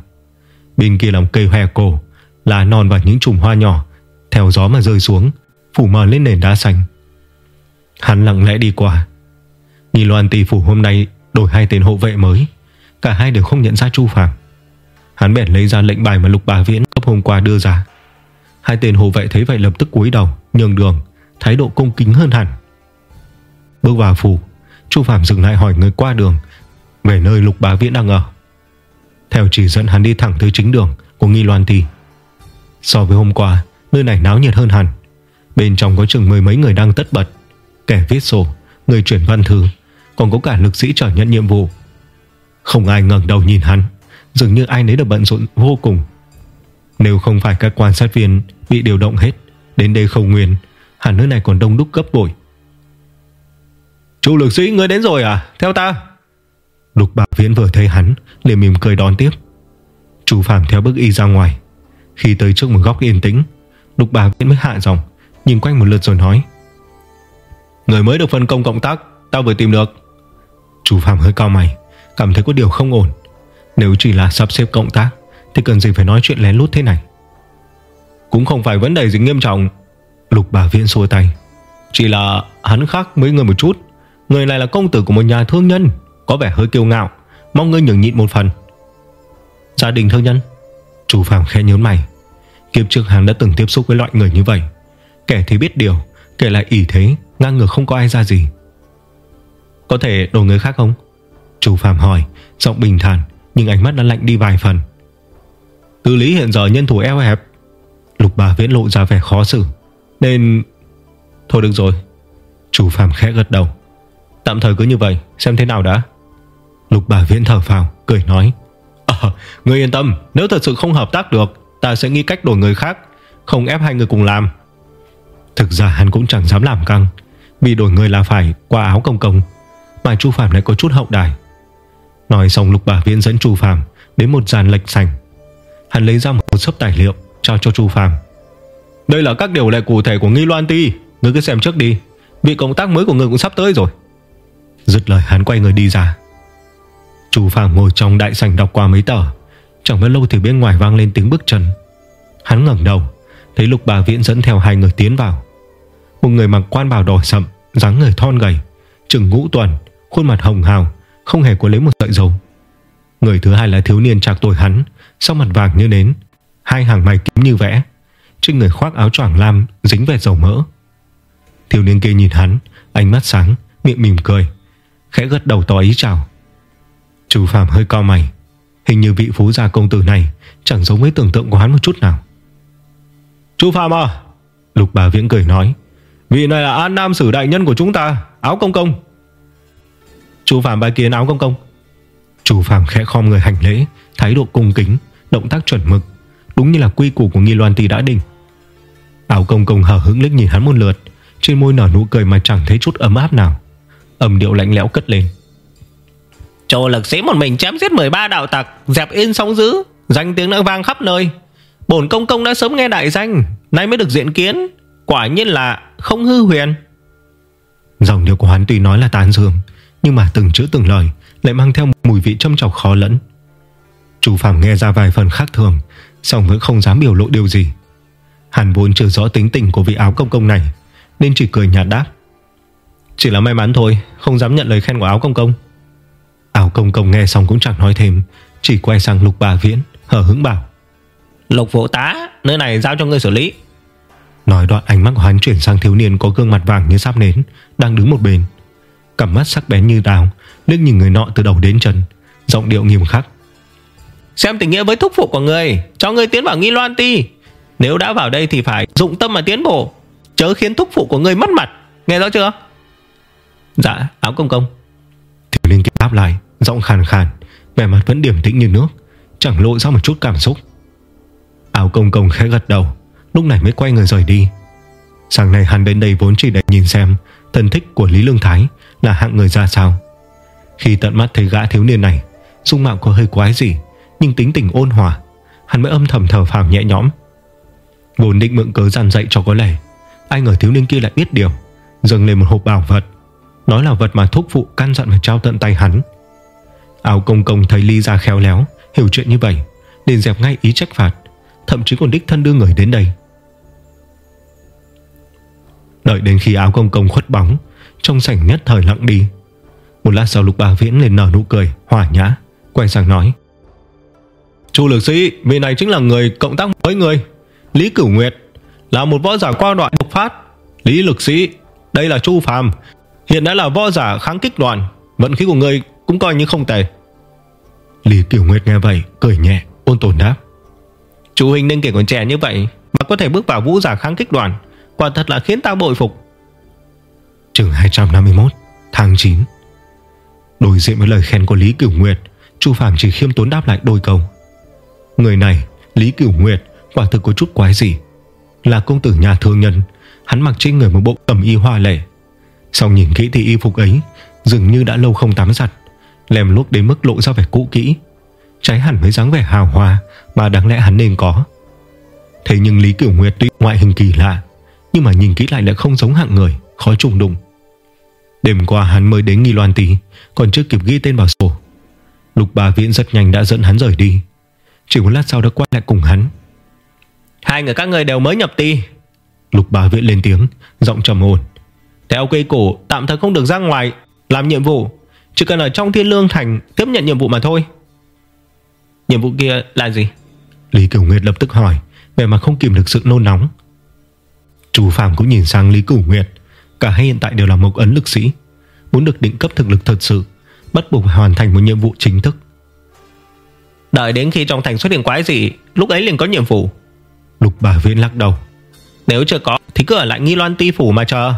Bên kia là một cây hoe cổ Lá non và những chùm hoa nhỏ, Theo gió mà rơi xuống, Phủ mờ lên nền đá xanh. Hắn lặng lẽ đi qua. Nhìn loan tỷ phủ hôm nay đổi hai tên hộ vệ mới, Cả hai đều không nhận ra Chu Phàm. Hắn bèn lấy ra lệnh bài mà Lục Bà Viễn cấp hôm qua đưa ra. Hai tên hộ vệ thấy vậy lập tức cúi đầu, Nhường đường, Thái độ cung kính hơn hẳn. Bước vào phủ, Chu Phàm dừng lại hỏi người qua đường, Về nơi Lục Bá Viễn đang ở. Theo chỉ dẫn hắn đi thẳng tới chính đường Của Nghi Loan Ti. So với hôm qua Nơi này náo nhiệt hơn hẳn. Bên trong có chừng mười mấy người đang tất bật. Kẻ viết sổ, người chuyển văn thư Còn có cả lực sĩ trở nhận nhiệm vụ. Không ai ngẩng đầu nhìn hắn Dường như ai nấy đều bận rộn vô cùng. Nếu không phải các quan sát viên Bị điều động hết Đến đây không nguyên Hẳn nơi này còn đông đúc gấp bội. Chú lực sĩ ngươi đến rồi à? Theo ta. Lục Bảo Viễn vừa thấy hắn liền mỉm cười đón tiếp. Chủ Phạm theo bước y ra ngoài. Khi tới trước một góc yên tĩnh Lục bà Viễn mới hạ giọng, Nhìn quanh một lượt rồi nói, Người mới được phân công cộng tác, Tao vừa tìm được. Chủ Phạm hơi cao mày, Cảm thấy có điều không ổn. Nếu chỉ là sắp xếp cộng tác, Thì cần gì phải nói chuyện lén lút thế này? Cũng không phải vấn đề gì nghiêm trọng. Lục bà Viễn xua tay, Chỉ là hắn khác mấy người một chút. Người này là công tử của một nhà thương nhân, Có vẻ hơi kiêu ngạo. Mong ngươi nhường nhịn một phần. Gia đình thương nhân, Chủ phàm khẽ nhớ mày. Kiếp trước hắn đã từng tiếp xúc với loại người như vậy. Kẻ thì biết điều, Kẻ lại ỷ thế, Ngang ngược không có ai ra gì. Có thể đổi người khác không? Chủ phàm hỏi, Giọng bình thản, Nhưng ánh mắt đã lạnh đi vài phần. Tư lý hiện giờ nhân thủ eo hẹp. Lục bà viễn lộ ra vẻ khó xử. Nên, Thôi được rồi. Chủ phàm khẽ gật đầu. Tạm thời cứ như vậy, xem thế nào đã. Lục bà viễn thở phào cười nói ờ, à, Người yên tâm Nếu thật sự không hợp tác được Ta sẽ nghĩ cách đổi người khác Không ép hai người cùng làm. Thực ra hắn cũng chẳng dám làm căng Vì đổi người là phải qua áo công công Mà Chu Phạm lại có chút hậu đài. Nói xong lục bà viễn dẫn Chu Phạm Đến một dàn lệch sành. Hắn lấy ra một sấp tài liệu Trao cho Chu Phạm Đây là các điều lệ cụ thể của Nghi Loan Ti Ngươi cứ xem trước đi Vị công tác mới của người cũng sắp tới rồi. Dứt lời hắn quay người đi ra. Chú Phạm ngồi trong đại sảnh đọc qua mấy tờ. Chẳng bao lâu thì bên ngoài vang lên tiếng bước chân. Hắn ngẩng đầu, Thấy lục bà viễn dẫn theo hai người tiến vào. Một người mặc quan bào đỏ sậm, dáng người thon gầy Trừng ngũ tuần, Khuôn mặt hồng hào, Không hề có lấy một sợi dầu Người thứ hai là thiếu niên trạc tuổi hắn Sau mặt vàng như nến, Hai hàng mày kiếm như vẽ, Trên người khoác áo choàng lam, dính về dầu mỡ. Thiếu niên kia nhìn hắn, Ánh mắt sáng, Miệng mỉm cười, Khẽ gật đầu tỏ ý chào. Chú Phạm hơi cao mày, Hình như vị phú gia công tử này Chẳng giống với tưởng tượng của hắn một chút nào. Chú Phạm à Lục bà viễn cười nói, Vị này là An Nam sử đại nhân của chúng ta, Áo công công. Chú Phạm bài kiến áo công công. Chú Phạm khẽ khom người hành lễ, Thái độ cung kính, Động tác chuẩn mực, Đúng như là quy củ của nghi loan tì đã định. Áo công công hở hững liếc nhìn hắn một lượt, Trên môi nở nụ cười mà chẳng thấy chút ấm áp nào. Âm điệu lạnh lẽo cất lên. Châu lực sĩ một mình chém giết 13 đạo tặc, Dẹp yên sóng dữ, Danh tiếng đã vang khắp nơi. Bổn công công đã sớm nghe đại danh, Nay mới được diện kiến, Quả nhiên là không hư huyền. Dòng điệu của hắn tuy nói là tán dương, Nhưng mà từng chữ từng lời Lại mang theo mùi vị châm chọc khó lẫn. Chú Phạm nghe ra vài phần khác thường Xong vẫn không dám biểu lộ điều gì. Hàn vốn chưa rõ tính tình của vị áo công công này, Nên chỉ cười nhạt đáp. Chỉ là may mắn thôi, Không dám nhận lời khen của áo công công. Áo công công nghe xong cũng chẳng nói thêm Chỉ quay sang lục bà viễn Hở hứng bảo. Lục vũ tá Nơi này giao cho ngươi xử lý. Nói đoạn ánh mắt của hắn chuyển sang thiếu niên Có gương mặt vàng như sáp nến Đang đứng một bên. Cặp mắt sắc bén như đào Liếc nhìn người nọ từ đầu đến chân Giọng điệu nghiêm khắc. Xem tình nghĩa với thúc phụ của người Cho người tiến vào nghi loan ti. Nếu đã vào đây thì phải dụng tâm mà tiến bộ Chớ khiến thúc phụ của người mất mặt. Nghe rõ chưa? Dạ áo công công. Thiếu niên kia đáp lại Giọng khàn khàn Vẻ mặt vẫn điềm tĩnh như nước, Chẳng lộ ra một chút cảm xúc. Áo công công khẽ gật đầu, Lúc này mới quay người rời đi. Sáng nay hắn đến đây vốn chỉ để nhìn xem Thân thích của Lý Lương Thái Là hạng người ra sao. Khi tận mắt thấy gã thiếu niên này, Dung mạo có hơi quái gì Nhưng tính tình ôn hòa, Hắn mới âm thầm thở phào nhẹ nhõm. Vốn định mượn cớ gian dạy cho có lẽ, Ai ngờ thiếu niên kia lại biết điều, Dâng lên một hộp bảo vật. Nói là vật mà thúc phụ căn dặn phải trao tận tay hắn. Áo công công thấy Ly ra khéo léo, Hiểu chuyện như vậy, liền dẹp ngay ý trách phạt, Thậm chí còn đích thân đưa người đến đây. Đợi đến khi áo công công khuất bóng, Trong sảnh nhất thời lặng đi. Một lát sau lục bà viễn lên nở nụ cười Hỏa nhã, Quay sang nói. Chu lực sĩ, Vị này chính là người cộng tác với người. Lý Cửu Nguyệt Là một võ giả qua đoạn độc phát. Lý lực sĩ, Đây là Chu Phàm. Hiện đã là võ giả kháng kích đoàn Vận khí của người cũng coi như không tệ. Lý Cửu Nguyệt nghe vậy, Cười nhẹ, ôn tồn đáp. Chú Huynh nên kể còn trẻ như vậy Mà có thể bước vào vũ giả kháng kích đoàn. Quả thật là khiến ta bội phục. Trường 251 Tháng 9 Đối diện với lời khen của Lý Cửu Nguyệt, Chu Phạm chỉ khiêm tốn đáp lại đôi câu. Người này, Lý Cửu Nguyệt, Quả thực có chút quái gì Là công tử nhà thương nhân, Hắn mặc trên người một bộ tầm y hoa lệ. Sau nhìn kỹ thì y phục ấy Dường như đã lâu không tắm giặt. Lèm lúc đến mức lộ ra vẻ cũ kỹ. Trái hẳn với dáng vẻ hào hoa Mà đáng lẽ hắn nên có. Thế nhưng Lý Cửu Nguyệt tuy ngoại hình kỳ lạ Nhưng mà nhìn kỹ lại lại không giống hạng người Khó trùng đụng Đêm qua hắn mới đến nghi loan tí Còn chưa kịp ghi tên vào sổ. Lục bà viện rất nhanh đã dẫn hắn rời đi. Chỉ một lát sau đã quay lại cùng hắn. Hai người các người đều mới nhập ti Lục bà viện lên tiếng Giọng trầm ổn. Theo cây cổ tạm thời không được ra ngoài Làm nhiệm vụ Chỉ cần ở trong thiên lương thành Tiếp nhận nhiệm vụ mà thôi. Nhiệm vụ kia là gì? Lý Cửu Nguyệt lập tức hỏi Về mà không kìm được sự nôn nóng. Chú Phạm cũng nhìn sang Lý Cửu Nguyệt Cả hai hiện tại đều là mộc ấn lực sĩ Muốn được định cấp thực lực thật sự Bắt buộc phải hoàn thành một nhiệm vụ chính thức. Đợi đến khi trong thành xuất hiện quái gì Lúc ấy liền có nhiệm vụ. Lục bà viên lắc đầu. Nếu chưa có thì cứ ở lại nghi loan ti phủ mà chờ.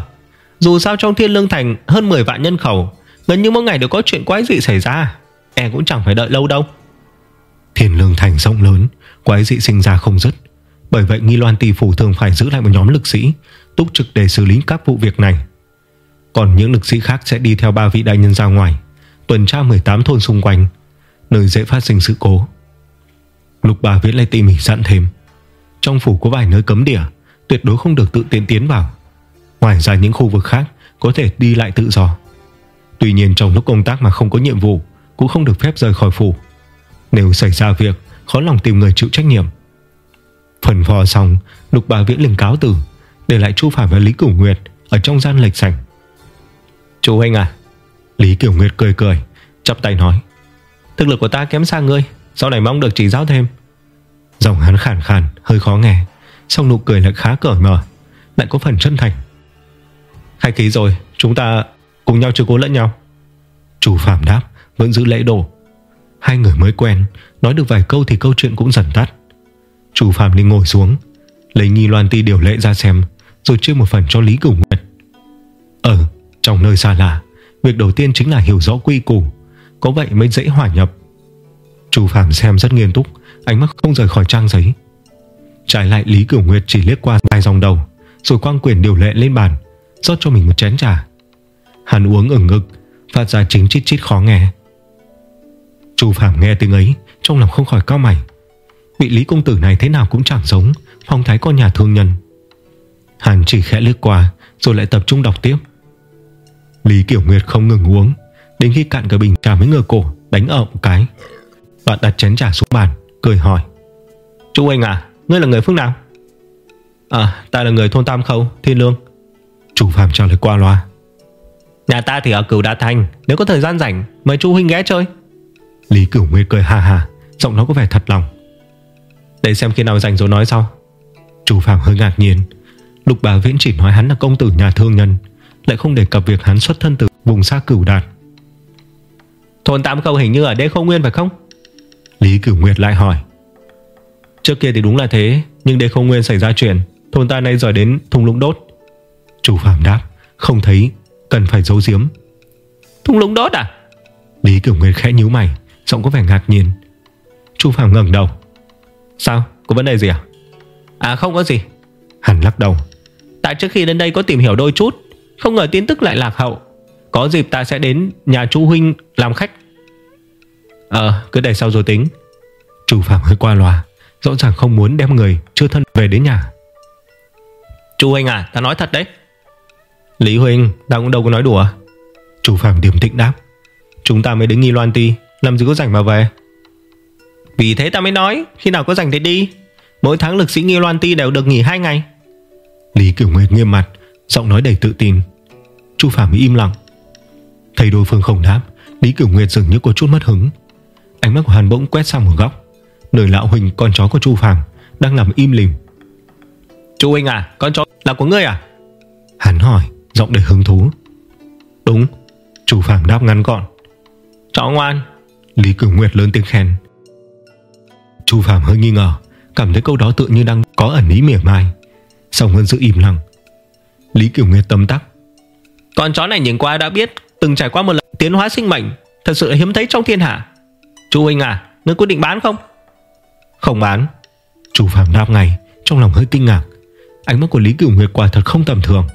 Dù sao trong thiên lương thành Hơn 10 vạn nhân khẩu Gần như mỗi ngày đều có chuyện quái dị xảy ra. Em cũng chẳng phải đợi lâu đâu. Thiên lương thành rộng lớn, Quái dị sinh ra không dứt. Bởi vậy nghi loan tỷ phủ thường phải giữ lại một nhóm lực sĩ, Túc trực để xử lý các vụ việc này. Còn những lực sĩ khác sẽ đi theo ba vị đại nhân ra ngoài, Tuần tra 18 thôn xung quanh, Nơi dễ phát sinh sự cố. Lục bà viết lại tỉ mỉ dặn thêm. Trong phủ có vài nơi cấm địa, Tuyệt đối không được tự tiến tiến vào. Ngoài ra những khu vực khác Có thể đi lại tự do. Tuy nhiên trong lúc công tác mà không có nhiệm vụ Cũng không được phép rời khỏi phủ. Nếu xảy ra việc Khó lòng tìm người chịu trách nhiệm. Phần phò xong Lục bà viễn linh cáo tử Để lại Chu Phạm và Lý Cửu Nguyệt Ở trong gian lệch sảnh. Chú anh à? Lý Cửu Nguyệt cười cười chắp tay nói Thực lực của ta kém xa ngươi Sau này mong được chỉ giáo thêm. Giọng hắn khàn khàn hơi khó nghe Xong nụ cười lại khá cởi mở. Lại có phần chân thành. Khai ký rồi chúng ta cùng nhau chiếu cố lẫn nhau. Chủ phạm đáp, Vẫn giữ lễ độ. Hai người mới quen, Nói được vài câu thì câu chuyện cũng dần tắt. Chủ phạm đi ngồi xuống, Lấy nghi loan ti điều lệ ra xem, Rồi chia một phần cho Lý Cửu Nguyệt. Ở, trong nơi xa lạ, Việc đầu tiên chính là hiểu rõ quy củ, Có vậy mới dễ hòa nhập. Chủ phạm xem rất nghiêm túc, Ánh mắt không rời khỏi trang giấy. Trái lại Lý Cửu Nguyệt chỉ liếc qua vài dòng đầu, Rồi quang quyền điều lệ lên bàn, rót cho mình một chén trà. Hắn uống ở ngực, Phát ra chính chít chít khó nghe. Chu Phạm nghe tiếng ấy, Trong lòng không khỏi cao mày. Bị Lý Công Tử này thế nào cũng chẳng giống Phong thái con nhà thương nhân. Hắn chỉ khẽ lướt qua, Rồi lại tập trung đọc tiếp. Lý Kiểu Nguyệt không ngừng uống, Đến khi cạn cả bình trà mới ngờ cổ, Đánh ở cái. Đoạn đặt chén trà xuống bàn, Cười hỏi. Chú anh à Ngươi là người phương nào? À ta là người thôn Tam Khâu, Thiên Lương. Chủ Phạm trả lời qua loa. Nhà ta thì ở Cửu Đa Thành Nếu có thời gian rảnh mời chú huynh ghé chơi. Lý Cửu Nguyệt cười hà hà Giọng nó có vẻ thật lòng. Để xem khi nào rảnh rồi nói sau. Chủ Phạm hơi ngạc nhiên. Lục bà Viễn chỉ nói hắn là công tử nhà thương nhân Lại không đề cập việc hắn xuất thân từ vùng xa Cửu Đạt. Thôn Tam Khâu hình như ở đây không nguyên phải không? Lý Cửu Nguyệt lại hỏi. Trước kia thì đúng là thế Nhưng đây không nguyên xảy ra chuyện Thôn ta nay rời đến thùng lũng đốt. Chủ Phạm đáp Không thấy cần phải giấu giếm. Thung lũng đốt à Lý Cửu Nguyệt khẽ nhíu mày Giọng có vẻ ngạc nhiên. Chu Phạm ngẩng đầu. Sao? Có vấn đề gì à? À không có gì. Hắn lắc đầu. Tại trước khi đến đây có tìm hiểu đôi chút Không ngờ tin tức lại lạc hậu. Có dịp ta sẽ đến nhà chú Huynh làm khách. Ờ cứ để sau rồi tính. Chủ Phạm hơi qua loa Rõ ràng không muốn đem người chưa thân về đến nhà. Chú Huynh à ta nói thật đấy Lý Huynh ta cũng đâu có nói đùa. Chủ Phạm điềm tĩnh đáp. Chúng ta mới đến nghi loan ti Làm gì có rảnh mà về. Vì thế ta mới nói Khi nào có rảnh thì đi. Mỗi tháng lực sĩ nghi loan ti đều được nghỉ 2 ngày. Lý Kiểu Nguyệt nghiêm mặt Giọng nói đầy tự tin. Chu Phạm im lặng. Thấy đối phương không đáp Lý Kiểu Nguyệt dường như có chút mất hứng. Ánh mắt của Hàn bỗng quét sang một góc. Nơi lão Huỳnh con chó của Chu Phạm Đang nằm im lìm. Chu Huynh à con chó là của ngươi à? Hắn hỏi giọng đầy hứng thú. Đúng Chủ Phạm đáp ngắn gọn. Chó ngoan. Lý Cửu Nguyệt lớn tiếng khen. Chu Phạm hơi nghi ngờ Cảm thấy câu đó tự như đang có ẩn ý mỉa mai. Xong hơn giữ im lặng Lý Cửu Nguyệt tâm tắc. Con chó này nhìn qua đã biết Từng trải qua một lần tiến hóa sinh mệnh Thật sự là hiếm thấy trong thiên hạ. Chu Huynh à Ngươi quyết định bán không? Không bán. Chủ Phạm đáp ngay Trong lòng hơi kinh ngạc. Ánh mắt của Lý Cửu Nguyệt quả thật không tầm thường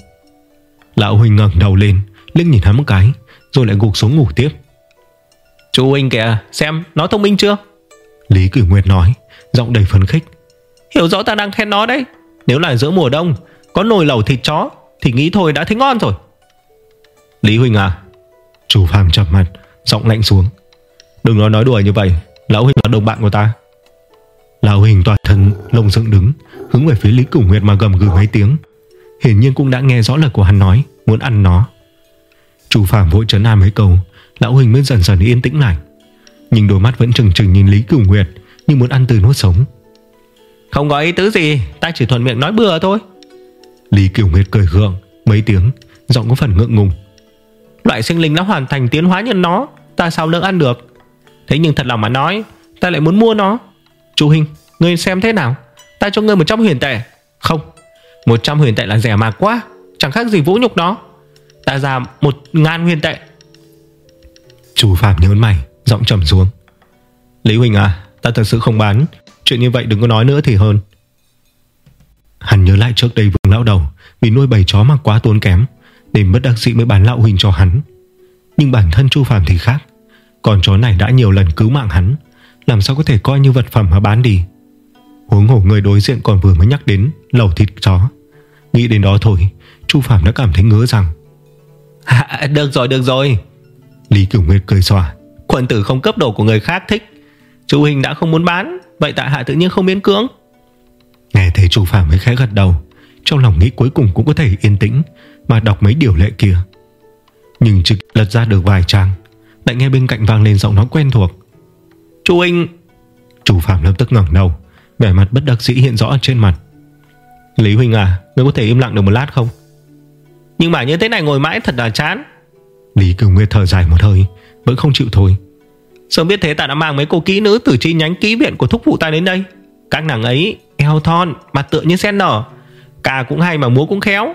Lão Huỳnh ngẩng đầu lên Liếc nhìn hắn một cái Rồi lại gục xuống ngủ tiếp. Chú Huynh kìa xem nó thông minh chưa? Lý Cửu Nguyệt nói Giọng đầy phấn khích. Hiểu rõ ta đang khen nó đấy. Nếu là giữa mùa đông Có nồi lẩu thịt chó Thì nghĩ thôi đã thấy ngon rồi. Lý Huỳnh à Chủ phàm chập mặt Giọng lạnh xuống. Đừng nói nói đùa như vậy Lão Huỳnh là đồng bạn của ta. Lão Huỳnh toàn thân lông dựng đứng Hướng về phía Lý Cửu Nguyệt mà gầm gừ mấy tiếng Hiển nhiên cũng đã nghe rõ lời của hắn nói Muốn ăn nó. Chủ phàm vội trấn an mấy câu Lão Huỳnh mới dần dần yên tĩnh lại. Nhưng đôi mắt vẫn trừng trừng nhìn Lý Cửu Nguyệt Như muốn ăn từ nuốt sống. Không có ý tứ gì Ta chỉ thuận miệng nói bừa thôi. Lý Cửu Nguyệt cười gượng Mấy tiếng Giọng có phần ngượng ngùng. Loại sinh linh đã hoàn thành tiến hóa như nó Ta sao nỡ ăn được? Thế nhưng thật lòng mà nói Ta lại muốn mua nó. Chú Hình Ngươi xem thế nào? Ta cho ngươi 100 huyền tệ. Không 100 huyền tệ là rẻ mạt quá. Chẳng khác gì vũ nhục nó Ta ra một ngàn huyền tệ. Chủ Phạm nhớn mày Giọng trầm xuống. Lý Huỳnh à Ta thật sự không bán. Chuyện như vậy đừng có nói nữa thì hơn. Hắn nhớ lại trước đây vương lão đầu Vì nuôi bầy chó mà quá tốn kém Nên bất đắc sĩ mới bán lão Huỳnh cho hắn. Nhưng bản thân Chu Phạm thì khác. Còn chó này đã nhiều lần cứu mạng hắn. Làm sao có thể coi như vật phẩm mà bán đi? Huống hổ người đối diện còn vừa mới nhắc đến Lẩu thịt chó Nghĩ đến đó thôi Chu Phạm đã cảm thấy ngứa rằng. À, Được rồi được rồi. Lý Cửu Nguyệt cười xòa. Quân tử không cấp đồ của người khác thích. Chú Hình đã không muốn bán Vậy tại hạ tự nhiên không miễn cưỡng. Nghe thấy chủ phạm mới khẽ gật đầu Trong lòng nghĩ cuối cùng cũng có thể yên tĩnh Mà đọc mấy điều lệ kia. Nhưng trực lật ra được vài trang Lại nghe bên cạnh vang lên giọng nói quen thuộc. Chú Hình. Chủ phạm lập tức ngẩng đầu Vẻ mặt bất đắc dĩ hiện rõ trên mặt Lý Huynh à Ngươi có thể im lặng được một lát không? Nhưng mà như thế này ngồi mãi thật là chán. Lý Cửu Nguyệt thở dài một hơi Vẫn không chịu thôi. Sớm biết thế ta đã mang mấy cô kỹ nữ Từ chi nhánh kỹ viện của thúc phụ ta đến đây. Các nàng ấy eo thon Mặt tựa như sen nở. Ca cũng hay mà múa cũng khéo.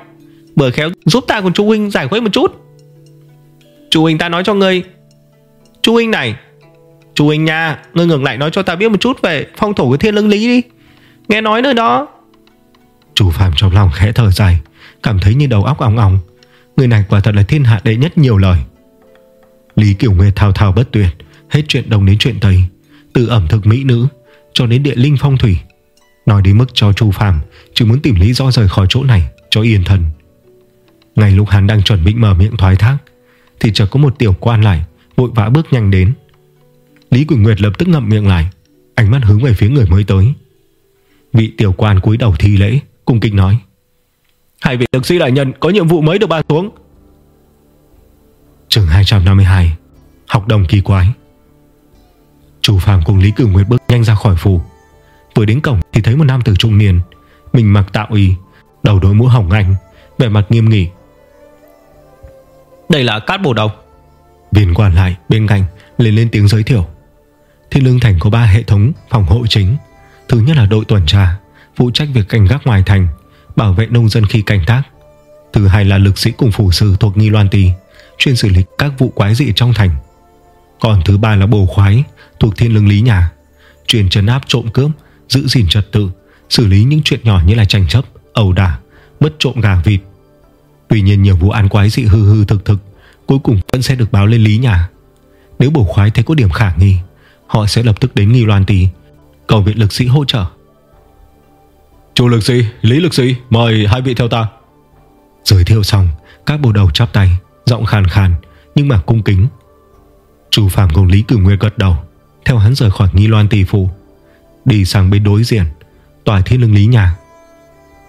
Bởi khéo giúp ta cùng chú Huynh giải quyết một chút. Chú Huynh ta nói cho ngươi. Chú Huynh này Chú Huynh nha Ngươi ngừng lại nói cho ta biết một chút về phong thổ của thiên lương lý đi. Nghe nói nơi đó Chủ phạm trong lòng khẽ thở dài, Cảm thấy như đầu óc ong ong. Người này quả thật là thiên hạ đệ nhất nhiều lời. Lý Kiểu Nguyệt thao thao bất tuyệt, Hết chuyện đông đến chuyện tây, Từ ẩm thực mỹ nữ Cho đến địa linh phong thủy. Nói đến mức cho Chu Phạm Chỉ muốn tìm lý do rời khỏi chỗ này cho yên thần Ngay lúc hắn đang chuẩn bị mở miệng thoái thác, Thì chợt có một tiểu quan lại Vội vã bước nhanh đến. Lý Quỳnh Nguyệt lập tức ngậm miệng lại, Ánh mắt hướng về phía người mới tới. Vị tiểu quan cúi đầu thi lễ Cung kính nói. Hai vị lực sĩ đại nhân có nhiệm vụ mới được ban xuống. Trường 252 Học đồng kỳ quái. Chủ phàm cùng Lý Cử Nguyệt bước nhanh ra khỏi phủ. Vừa đến cổng thì thấy một nam tử trung niên Mình mặc tạo y Đầu đội mũ hỏng anh Vẻ mặt nghiêm nghị. Đây là cát bồ đồng Viên quản lại bên cạnh lên lên tiếng giới thiệu. Thiên Lương Thành có 3 hệ thống phòng hộ chính. Thứ nhất là đội tuần tra Phụ trách việc canh gác ngoài thành, Bảo vệ nông dân khi canh tác. Thứ hai là lực sĩ cùng phủ sư thuộc Nghi Loan Tì Chuyên xử lý các vụ quái dị trong thành. Còn thứ ba là bổ khoái, Thuộc Thiên Lương Lý Nhà, Chuyên trấn áp trộm cướp, Giữ gìn trật tự, Xử lý những chuyện nhỏ như là tranh chấp, ẩu đả, Mất trộm gà vịt. Tuy nhiên nhiều vụ án quái dị hư hư thực thực Cuối cùng vẫn sẽ được báo lên Lý Nhà. Nếu bổ khoái thấy có điểm khả nghi, Họ sẽ lập tức đến Nghi Loan Tì Cầu viện lực sĩ hỗ trợ. Chủ lực sĩ, Lý lực sĩ Mời hai vị theo ta. Giới thiệu xong Các bộ đầu chắp tay Giọng khàn khàn Nhưng mà cung kính. Chủ phạm cùng Lý Cử Nguyên gật đầu Theo hắn rời khỏi nghi loan tỷ phù Đi sang bên đối diện Tòa thiên lương lý nhà.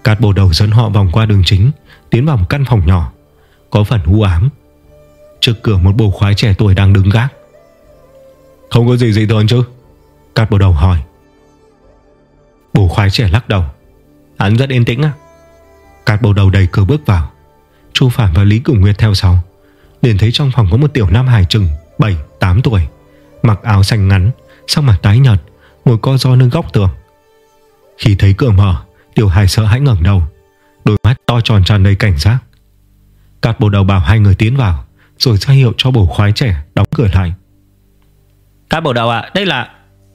Các bộ đầu dẫn họ vòng qua đường chính Tiến vào một căn phòng nhỏ Có phần u ám. Trước cửa một bộ khoái trẻ tuổi đang đứng gác. Không có gì dị thường chứ? Các bộ đầu hỏi. Bồ khoái trẻ lắc đầu. Hắn rất yên tĩnh à? Cát bầu đầu đầy cửa bước vào. Chu Phạm và Lý Cửu Nguyệt theo sau. Liền thấy trong phòng có một tiểu nam hài chừng 7-8 tuổi Mặc áo xanh ngắn Sắc mặt tái nhợt Ngồi co do nơi góc tường. Khi thấy cửa mở Tiểu hài sợ hãi ngẩng đầu Đôi mắt to tròn tràn đầy cảnh giác. Cát bồ đầu bảo hai người tiến vào Rồi ra hiệu cho bổ khoái trẻ đóng cửa lại. Cát bồ đầu ạ Đây là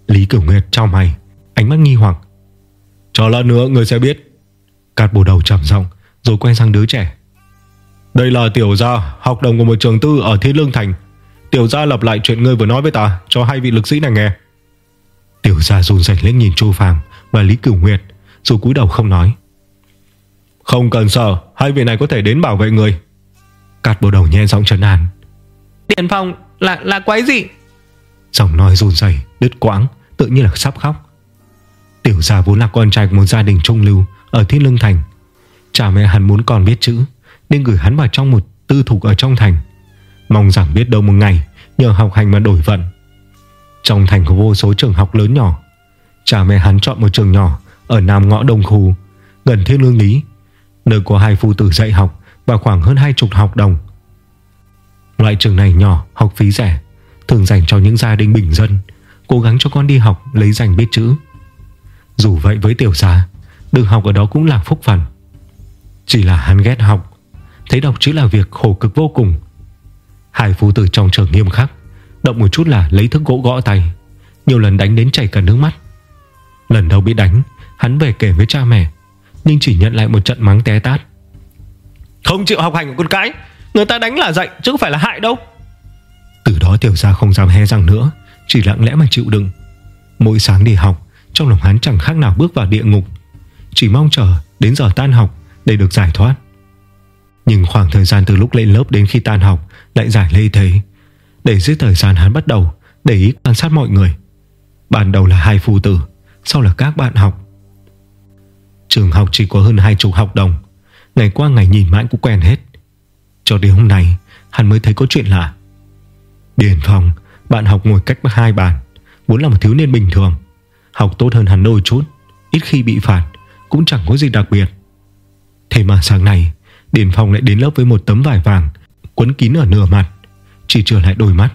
Lý Cửu Nguyệt trao mày Ánh mắt nghi hoặc cho lát nữa người sẽ biết. Cát bồ đầu trầm giọng Rồi quay sang đứa trẻ. Đây là tiểu gia học đồng của một trường tư ở Thiên Lương Thành. Tiểu gia lập lại chuyện ngươi vừa nói với ta Cho hai vị lực sĩ này nghe. Tiểu gia run rẩy lên nhìn Chu Phàm Và Lý Cửu Nguyệt Rồi cúi đầu không nói. Không cần sợ Hai vị này có thể đến bảo vệ người. Cát bồ đầu nhẹ giọng trấn an. Tiền phòng là là quái gì Giọng nói run rẩy đứt quãng Tự như là sắp khóc Tiểu gia vốn là con trai của một gia đình trung lưu Ở Thiên Lương Thành. Cha mẹ hắn muốn con biết chữ Nên gửi hắn vào trong một tư thục ở trong thành. Mong rằng biết đâu một ngày Nhờ học hành mà đổi vận. Trong thành có vô số trường học lớn nhỏ. Cha mẹ hắn chọn một trường nhỏ Ở Nam Ngõ Đông Khu Gần Thiên Lương Lý. Nơi có hai phu tử dạy học Và khoảng hơn hai chục học đồng. Loại trường này nhỏ, học phí rẻ Thường dành cho những gia đình bình dân Cố gắng cho con đi học lấy dành biết chữ dù vậy với tiểu gia Được học ở đó cũng là phúc phần Chỉ là hắn ghét học Thấy đọc chữ là việc khổ cực vô cùng. Hai phu tử trong trường nghiêm khắc Động một chút là lấy thức gỗ gõ tay Nhiều lần đánh đến chảy cả nước mắt. Lần đầu bị đánh Hắn về kể với cha mẹ Nhưng chỉ nhận lại một trận mắng té tát. Không chịu học hành của con cái Người ta đánh là dạy chứ không phải là hại đâu. Từ đó tiểu gia không dám he răng nữa Chỉ lặng lẽ mà chịu đựng. Mỗi sáng đi học trong lòng hắn chẳng khác nào bước vào địa ngục. Chỉ mong chờ đến giờ tan học Để được giải thoát. Nhưng khoảng thời gian từ lúc lên lớp đến khi tan học Lại giải lê thế. Để giết thời gian hắn bắt đầu Để ý quan sát mọi người. Ban đầu là hai phu tử, Sau là các bạn học. Trường học chỉ có hơn hai chục học đồng. Ngày qua ngày nhìn mãi cũng quen hết. Cho đến hôm nay, Hắn mới thấy có chuyện lạ. Điền phòng, Bạn học ngồi cách hai bàn, Vốn là một thiếu niên bình thường. Học tốt hơn hắn đôi chút, Ít khi bị phạt, Cũng chẳng có gì đặc biệt. Thế mà sáng nay, Điền Phong lại đến lớp với một tấm vải vàng, Quấn kín ở nửa mặt, Chỉ trở lại đôi mắt.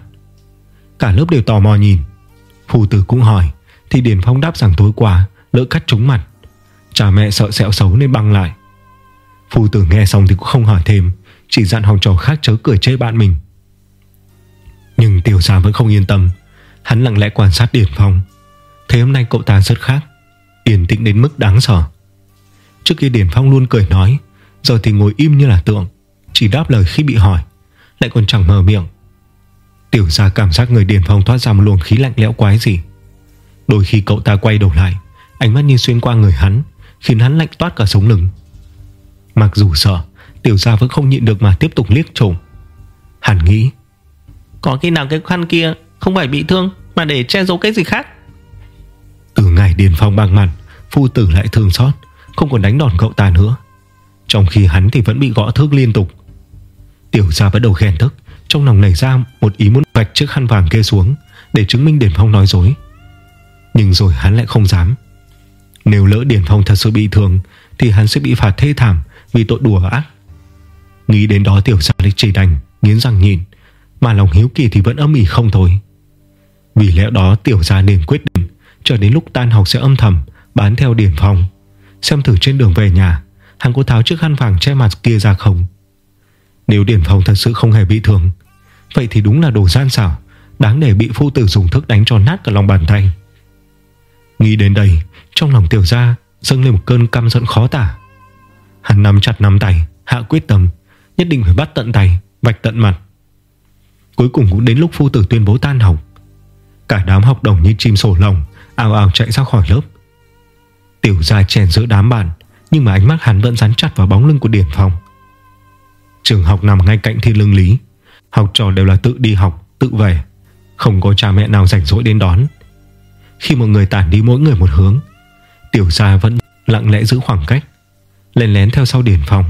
Cả lớp đều tò mò nhìn. Phù tử cũng hỏi, Thì Điền Phong đáp rằng tối qua, lỡ cắt trúng mặt. Cha mẹ sợ sẹo xấu nên băng lại. Phù tử nghe xong thì cũng không hỏi thêm, Chỉ dặn học trò khác chớ cười chê bạn mình. Nhưng tiểu gia vẫn không yên tâm, Hắn lặng lẽ quan sát Điền Phong. Thế hôm nay cậu ta rất khác, Yên tĩnh đến mức đáng sợ. Trước kia Điền Phong luôn cười nói, Giờ thì ngồi im như là tượng, Chỉ đáp lời khi bị hỏi, Lại còn chẳng mở miệng. Tiểu ra cảm giác người Điền Phong thoát ra một luồng khí lạnh lẽo quái gì Đôi khi cậu ta quay đầu lại, Ánh mắt như xuyên qua người hắn, Khiến hắn lạnh toát cả sống lưng. Mặc dù sợ, Tiểu gia vẫn không nhịn được mà tiếp tục liếc trộm. Hắn nghĩ, Có khi nào cái khăn kia Không phải bị thương Mà để che giấu cái gì khác? Ngày Điền Phong băng mặt Phu tử lại thương xót, Không còn đánh đòn cậu ta nữa. Trong khi hắn thì vẫn bị gõ thước liên tục. Tiểu gia bắt đầu ghen tức, Trong lòng nảy ra một ý muốn vạch chiếc khăn vàng kia xuống, Để chứng minh Điền Phong nói dối. Nhưng rồi hắn lại không dám. Nếu lỡ Điền Phong thật sự bị thương, Thì hắn sẽ bị phạt thê thảm Vì tội đùa ác. Nghĩ đến đó tiểu gia lịch chỉ đành, Nghiến răng nhìn Mà lòng hiếu kỳ thì vẫn âm ỉ không thôi. Vì lẽ đó tiểu gia nên quyết định cho đến lúc tan học sẽ âm thầm Bán theo điển phòng, Xem thử trên đường về nhà Hắn có tháo chiếc khăn vàng che mặt kia ra không? Nếu điển phòng thật sự không hề bị thương Vậy thì đúng là đồ gian xảo Đáng để bị phu tử dùng thức đánh cho nát cả lòng bàn tay. Nghĩ đến đây Trong lòng tiểu gia dâng lên một cơn căm giận khó tả. Hắn nắm chặt nắm tay Hạ quyết tâm Nhất định phải bắt tận tay Vạch tận mặt. Cuối cùng cũng đến lúc phu tử tuyên bố tan học. Cả đám học đồng như chim sổ lồng Ào ào chạy ra khỏi lớp. Tiểu gia chèn giữa đám bạn, Nhưng mà ánh mắt hắn vẫn dán chặt vào bóng lưng của Điển Phong. Trường học nằm ngay cạnh thiên lương lý. Học trò đều là tự đi học, Tự về. Không có cha mẹ nào rảnh rỗi đến đón. Khi mọi người tản đi mỗi người một hướng, Tiểu gia vẫn lặng lẽ giữ khoảng cách, Lén lén theo sau Điển Phong.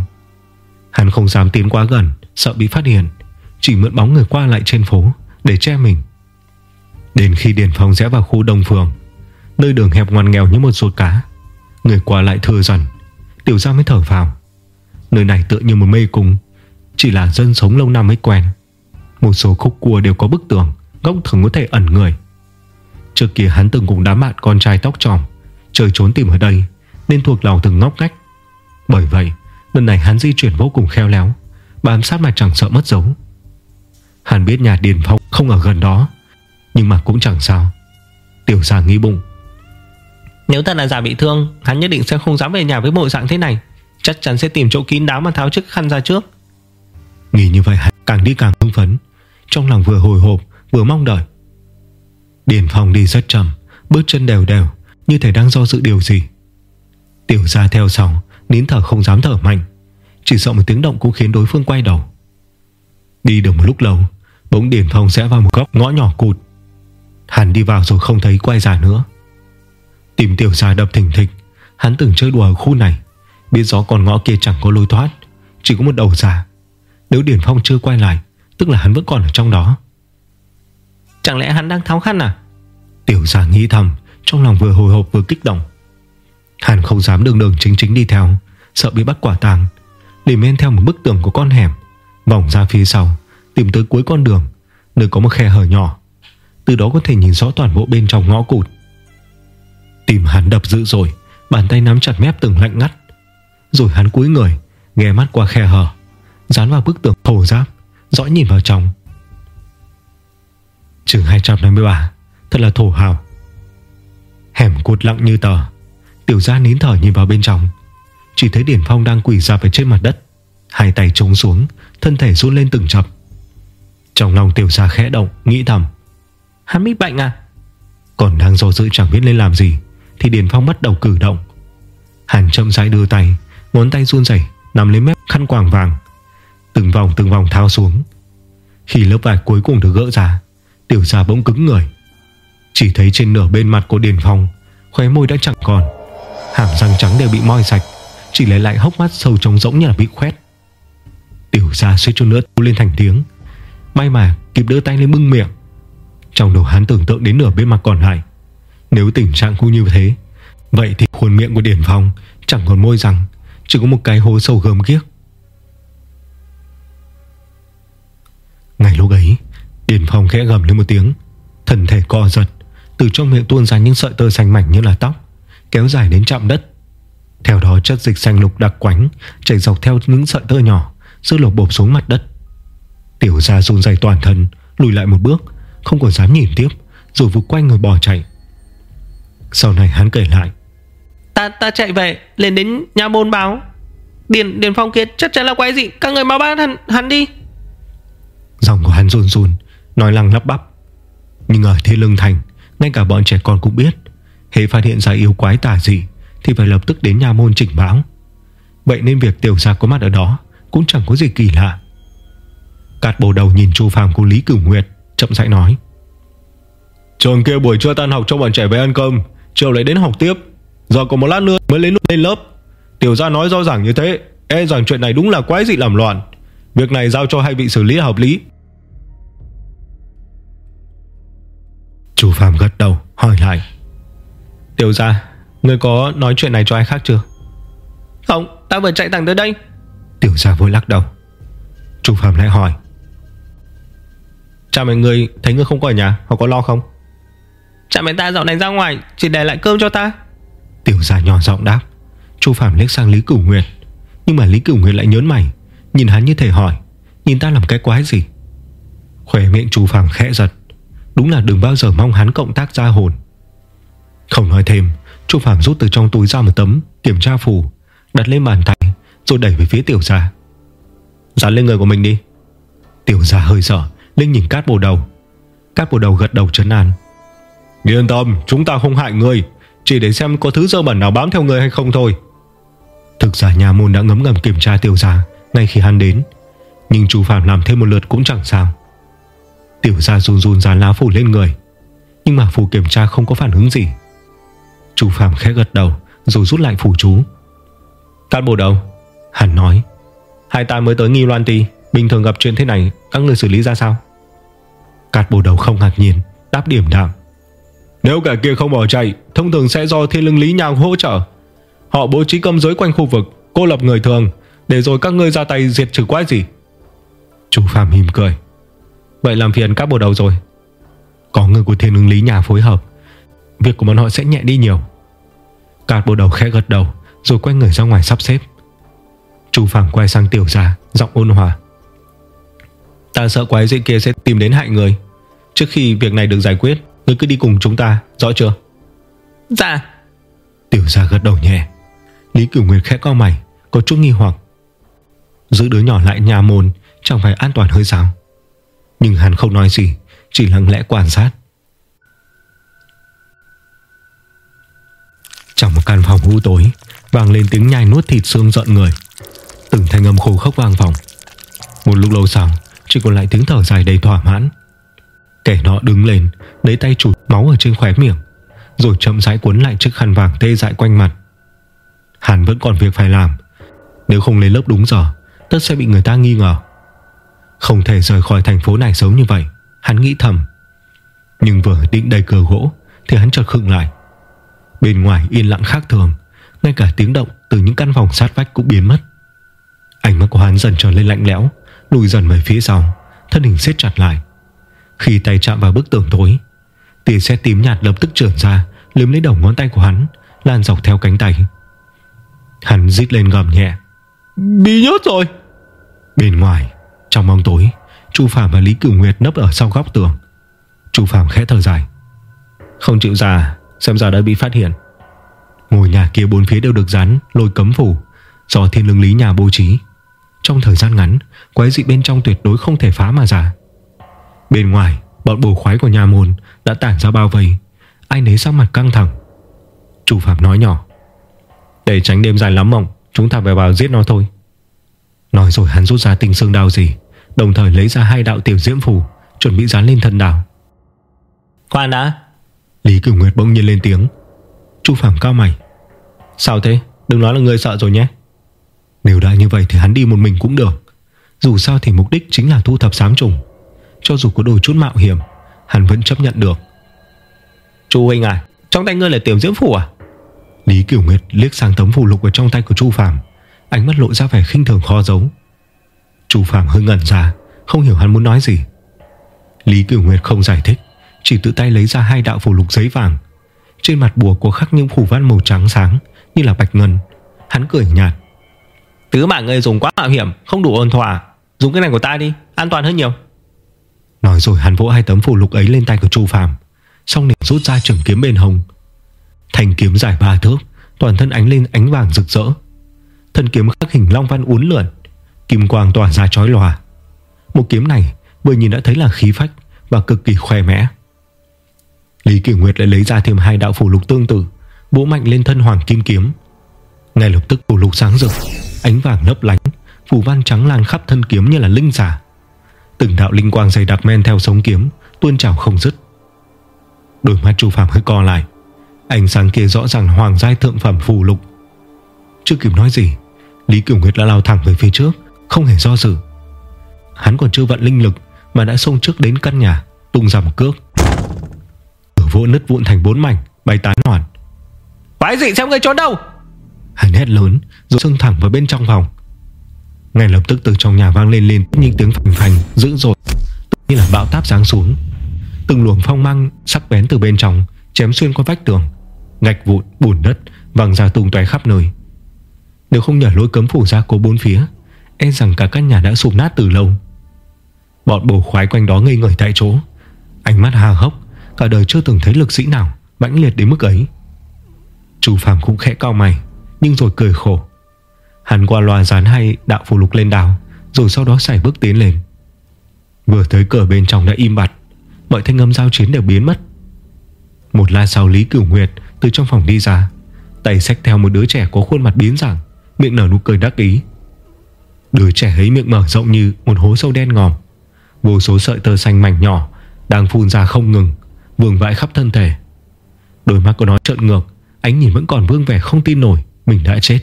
Hắn không dám tiến quá gần, Sợ bị phát hiện, Chỉ mượn bóng người qua lại trên phố Để che mình. Đến khi Điển Phong rẽ vào khu Đông Phường Nơi đường hẹp ngoằn nghèo như một ruột cá. Người qua lại thưa dần, Tiểu ra mới thở vào. Nơi này tựa như một mê cung, Chỉ là dân sống lâu năm mới quen. Một số khúc cua đều có bức tường Góc thường có thể ẩn người. Trước kia hắn từng cùng đám bạn con trai tóc tròm Trời trốn tìm ở đây, Nên thuộc lòng từng ngóc ngách. Bởi vậy, lần này hắn di chuyển vô cùng khéo léo, Bám sát mà chẳng sợ mất dấu. Hắn biết nhà Điền Phong không ở gần đó, Nhưng mà cũng chẳng sao. Tiểu gia nghĩ bụng nếu thật là giả bị thương, Hắn nhất định sẽ không dám về nhà với bộ dạng thế này. Chắc chắn sẽ tìm chỗ kín đáo mà tháo chiếc khăn ra trước. Nghĩ như vậy, hắn càng đi càng hưng phấn. Trong lòng vừa hồi hộp, vừa mong đợi. Điền Phong đi rất chậm, Bước chân đều đều, Như thể đang do dự điều gì. Tiểu gia theo sau, Nín thở không dám thở mạnh. Chỉ sợ một tiếng động cũng khiến đối phương quay đầu. Đi được một lúc lâu, Bỗng Điền Phong sẽ vào một góc ngõ nhỏ cụt. Hắn đi vào rồi không thấy quay ra nữa. Tìm tiểu gia đập thỉnh thịch. Hắn từng chơi đùa ở khu này Biết rõ con ngõ kia chẳng có lối thoát Chỉ có một đầu giả Nếu Điền Phong chưa quay lại Tức là hắn vẫn còn ở trong đó. Chẳng lẽ hắn đang tháo khăn à? Tiểu gia nghĩ thầm Trong lòng vừa hồi hộp vừa kích động. Hắn không dám đường đường chính chính đi theo Sợ bị bắt quả tàng. Liền men theo một bức tường của con hẻm Vòng ra phía sau Tìm tới cuối con đường Nơi có một khe hở nhỏ. Từ đó có thể nhìn rõ toàn bộ bên trong ngõ cụt Tìm hắn đập dữ rồi Bàn tay nắm chặt mép từng lạnh ngắt. Rồi hắn cúi người, Nghe mắt qua khe hở, Dán vào bức tường thổ giáp, Dõi nhìn vào trong. Trường 253 Thật là thổ hào. Hẻm cụt lặng như tờ, Tiểu gia nín thở nhìn vào bên trong. Chỉ thấy Điển Phong đang quỳ ra về trên mặt đất, Hai tay trống xuống, Thân thể run lên từng chập. Trong lòng tiểu gia khẽ động, Nghĩ thầm. Hắn bị bệnh à? Còn đang do dự chẳng biết lên làm gì. Thì Điền Phong bắt đầu cử động. Hàn chậm rãi đưa tay, Ngón tay run rẩy nằm lấy mép khăn quàng vàng. Từng vòng từng vòng thao xuống. Khi lớp vải cuối cùng được gỡ ra, Tiểu gia bỗng cứng người. Chỉ thấy trên nửa bên mặt của Điền Phong, Khóe môi đã chẳng còn. Hàm răng trắng đều bị moi sạch, Chỉ lấy lại hốc mắt sâu trống rỗng như là bị khoét. Tiểu gia suýt chút nữa lên thành tiếng. May mà kịp đỡ tay lên bưng miệng. Trong đầu hắn tưởng tượng đến nửa bên mặt còn lại nếu tình trạng cũng như thế, Vậy thì khuôn miệng của Điển Phong Chẳng còn môi răng Chỉ có một cái hố sâu gớm ghiếc. Ngày lúc ấy, Điển Phong khẽ gầm lên một tiếng Thần thể co giật, Từ trong miệng tuôn ra những sợi tơ xanh mảnh như là tóc, Kéo dài đến chạm đất. Theo đó, chất dịch xanh lục đặc quánh Chảy dọc theo những sợi tơ nhỏ Sư lột bộp xuống mặt đất. Tiểu ra run dày toàn thân, Lùi lại một bước, Không còn dám nhìn tiếp, Rồi vụt quanh người bỏ chạy. Sau này hắn kể lại. Ta ta chạy về Lên đến nhà môn báo. Điền, Điền Phong Kiệt chắc chắn là quái gì Các người mau bắt hắn, hắn đi. Giọng của hắn run run Nói lăng lắp bắp. Nhưng ở thiên lương thành Ngay cả bọn trẻ con cũng biết Hễ phát hiện ra yêu quái tà gì Thì phải lập tức đến nhà môn chỉnh báo. Vậy nên việc tiểu gia có mặt ở đó Cũng chẳng có gì kỳ lạ. Cát bồ đầu nhìn Chu Phàm của Lý Cửu Nguyệt Chậm rãi nói. Trường kia buổi trưa tan học cho bọn trẻ về ăn cơm Chiều lại đến học tiếp. Giờ còn một lát nữa mới lên lúc lên lớp. Tiểu gia nói rõ ràng như thế. E rằng chuyện này đúng là quái dị làm loạn. Việc này giao cho hai vị xử lý hợp lý. Chu Phạm gật đầu hỏi lại. Tiểu gia Ngươi có nói chuyện này cho ai khác chưa? Không ta vừa chạy thẳng tới đây. Tiểu gia vội lắc đầu. Chu Phạm lại hỏi. Cha mẹ ngươi thấy ngươi không có ở nhà Họ có lo không Cha mẹ ta dạo này ra ngoài, Chỉ để lại cơm cho ta. Tiểu gia nhỏ giọng đáp. Chu Phạm liếc sang Lý Cửu Nguyệt. Nhưng mà Lý Cửu Nguyệt lại nhớn mày, Nhìn hắn như thể hỏi, Nhìn ta làm cái quái gì? Khỏe miệng Chu Phạm khẽ giật. Đúng là đừng bao giờ mong hắn cộng tác ra hồn. Không nói thêm, Chu Phạm rút từ trong túi ra một tấm Kiểm tra phù, Đặt lên bàn tay, Rồi đẩy về phía tiểu gia. Dán lên người của mình đi. Tiểu gia hơi sợ, Linh nhìn cát bồ đầu. Cát bồ đầu gật đầu trấn an. Yên tâm chúng ta không hại người. Chỉ để xem có thứ dơ bẩn nào bám theo người hay không thôi. Thực ra nhà môn đã ngấm ngầm kiểm tra tiểu gia Ngay khi hắn đến. Nhưng chú Phạm làm thêm một lượt cũng chẳng sao. Tiểu gia run run dán lá phủ lên người. Nhưng mà phủ kiểm tra không có phản ứng gì. Chú Phạm khẽ gật đầu Rồi rút lại phủ chú. Cát bồ đầu Hắn nói. Hai ta mới tới nghi loan ti. Bình thường gặp chuyện thế này Các người xử lý ra sao? Cát bồ đầu không ngạc nhiên Đáp điểm đạm nếu cả kia không bỏ chạy, Thông thường sẽ do thiên lương lý nhàng hỗ trợ. Họ bố trí cấm giới quanh khu vực, Cô lập người thường, Để rồi các ngươi ra tay diệt trừ quái gì. Chú Phạm hìm cười. Vậy làm phiền các bộ đầu rồi. Có người của thiên lưng lý nhà phối hợp. Việc của bọn họ sẽ nhẹ đi nhiều. Cát bộ đầu khẽ gật đầu, Rồi quay người ra ngoài sắp xếp. Chú Phạm quay sang tiểu gia, Giọng ôn hòa. Ta sợ quái dị kia sẽ tìm đến hại người. Trước khi việc này được giải quyết Ngươi cứ đi cùng chúng ta, rõ chưa? Dạ. Tiểu gia gật đầu nhẹ. Lý Cửu Nguyệt khẽ co mày Có chút nghi hoặc. Giữ đứa nhỏ lại nhà môn Chẳng phải an toàn hơi sao? Nhưng hắn không nói gì Chỉ lặng lẽ quan sát. Trong một căn phòng u tối Vang lên tiếng nhai nuốt thịt xương giận người. Từng thanh âm khô khốc vang vọng. Một lúc lâu sau Chỉ còn lại tiếng thở dài đầy thỏa mãn Kẻ nọ đứng lên, Lấy tay chụt máu ở trên khóe miệng, Rồi chậm rãi cuốn lại chiếc khăn vàng tê dại quanh mặt. Hắn vẫn còn việc phải làm. Nếu không lấy lớp đúng giờ, Tất sẽ bị người ta nghi ngờ. Không thể rời khỏi thành phố này sớm như vậy, Hắn nghĩ thầm. Nhưng vừa định đầy cửa gỗ, Thì hắn chợt khựng lại. Bên ngoài yên lặng khác thường, Ngay cả tiếng động từ những căn phòng sát vách cũng biến mất. Ánh mắt của hắn dần trở lên lạnh lẽo, Lùi dần về phía sau, Thân hình siết chặt lại. Khi tay chạm vào bức tường tối, Tia xe tím nhạt lập tức trởn ra, Lướm lấy đầu ngón tay của hắn, Lan dọc theo cánh tay. Hắn rít lên gầm nhẹ. Bị nhốt rồi. Bên ngoài, trong bóng tối, Chu Phạm và Lý Cửu Nguyệt nấp ở sau góc tường. Chu Phạm khẽ thở dài. Không chịu ra, Xem ra đã bị phát hiện. Ngôi nhà kia bốn phía đều được dán lôi cấm phủ Do thiên lương lý nhà bố trí. Trong thời gian ngắn, Quái dị bên trong tuyệt đối không thể phá mà ra. Bên ngoài Bọn bổ khoái của nhà môn Đã tản ra bao vây. Ai nấy sắc mặt căng thẳng. Chủ Phạm nói nhỏ Để tránh đêm dài lắm mộng Chúng ta phải vào giết nó thôi. Nói rồi hắn rút ra tình xương đao gì Đồng thời lấy ra hai đạo tiểu diễm phù Chuẩn bị dán lên thân đảo Khoan đã. Lý Cửu Nguyệt bỗng nhiên lên tiếng. Chu Phạm cao mày. Sao thế? Đừng nói là người sợ rồi nhé. Nếu đã như vậy thì hắn đi một mình cũng được. Dù sao thì mục đích chính là thu thập sám trùng cho dù có đôi chút mạo hiểm, Hắn vẫn chấp nhận được. Chu huynh à Trong tay ngươi là tiểu diễm phủ à? Lý Cửu Nguyệt liếc sang tấm phù lục ở trong tay của Chu Phạm Ánh mắt lộ ra vẻ khinh thường khó giấu. Chu Phạm hơi ngẩn ra, Không hiểu hắn muốn nói gì. Lý Cửu Nguyệt không giải thích, Chỉ tự tay lấy ra hai đạo phù lục giấy vàng. Trên mặt bùa có khắc những phù văn màu trắng sáng Như là bạch ngân. Hắn cười nhạt. Tứ mạng ngươi dùng quá mạo hiểm, Không đủ ôn thỏa Dùng cái này của ta đi, An toàn hơn nhiều. Nói rồi hắn vỗ hai tấm phù lục ấy lên tay của Chu Phạm Xong liền rút ra trường kiếm bên hông. Thành kiếm dài ba thước, Toàn thân ánh lên ánh vàng rực rỡ. Thân kiếm khắc hình long văn uốn lượn, Kim quang tỏa ra chói lòa. Một kiếm này, vừa nhìn đã thấy là khí phách Và cực kỳ khoe mẽ. Lý Kỳ Nguyệt lại lấy ra thêm hai đạo phù lục tương tự, Vỗ mạnh lên thân hoàng kim kiếm. Ngay lập tức phù lục sáng rực, Ánh vàng lấp lánh, Phù văn trắng lan khắp thân kiếm như là linh giả Từng đạo linh quang dày đặc men theo sống kiếm Tuôn trào không dứt. Đôi mắt Chu Phạm hơi co lại. Ánh sáng kia rõ ràng hoàng giai thượng phẩm phù lục. Chưa kịp nói gì Lý Kiểu Nguyệt đã lao thẳng về phía trước Không hề do dự. Hắn còn chưa vận linh lực Mà đã xông trước đến căn nhà Tung ra một cước. Cửa vỗ nứt vụn thành bốn mảnh Bay tán hoàn. Quái gì xem ngươi trốn đâu! Hắn hét lớn Rồi xông thẳng vào bên trong phòng ngay lập tức từ trong nhà vang lên lên Những tiếng phành phành dữ dội Như là bão táp giáng xuống. Từng luồng phong mang sắc bén từ bên trong Chém xuyên qua vách tường gạch vụn, bùn đất văng ra tung tóe khắp nơi. Nếu không nhờ lối cấm phủ ra cố bốn phía E rằng cả căn nhà đã sụp nát từ lâu. Bọn bồ khoái quanh đó ngây người tại chỗ Ánh mắt hà hốc Cả đời chưa từng thấy lực sĩ nào mãnh liệt đến mức ấy. Chủ phàm cũng khẽ cao mày Nhưng rồi cười khổ. Hắn qua loa dán hay đạo phù lục lên đào Rồi sau đó xảy bước tiến lên. Vừa tới cửa bên trong đã im bặt, Mọi thanh âm giao chiến đều biến mất. Một la sau Lý Cửu Nguyệt Từ trong phòng đi ra, Tay xách theo một đứa trẻ có khuôn mặt biến dạng, Miệng nở nụ cười đắc ý. Đứa trẻ ấy miệng mở rộng như Một hố sâu đen ngòm, Vô số sợi tơ xanh mảnh nhỏ Đang phun ra không ngừng, Vương vãi khắp thân thể. Đôi mắt của nó trợn ngược, Ánh nhìn vẫn còn vương vẻ không tin nổi, Mình đã chết.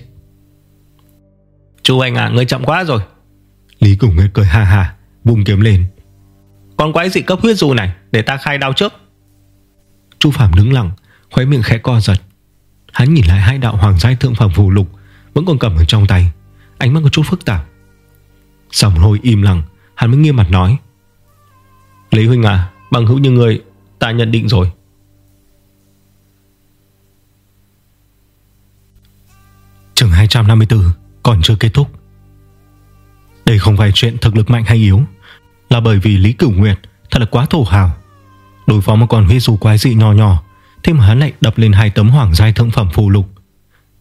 Chú anh à ngươi chậm quá rồi. Lý Cửu Nguyệt cười ha ha Vùng kiếm lên. Con quái dị cấp huyết dù này Để ta khai đao trước. Chu Phạm đứng lặng Khóe miệng khẽ co giật. Hắn nhìn lại hai đạo hoàng giai thượng phẩm phù lục Vẫn còn cầm ở trong tay. Ánh mắt có chút phức tạp. Sau một hồi im lặng Hắn mới nghiêm mặt nói. Lý Huynh à Bằng hữu như người Ta nhận định rồi. Trường 254 còn chưa kết thúc. Đây không phải chuyện thực lực mạnh hay yếu, Là bởi vì Lý Cửu Nguyệt Thật là quá thổ hào. Đối phó một con huyết dù quái dị nhỏ nhỏ thêm hắn lại đập lên hai tấm hoàng giai thượng phẩm phù lục.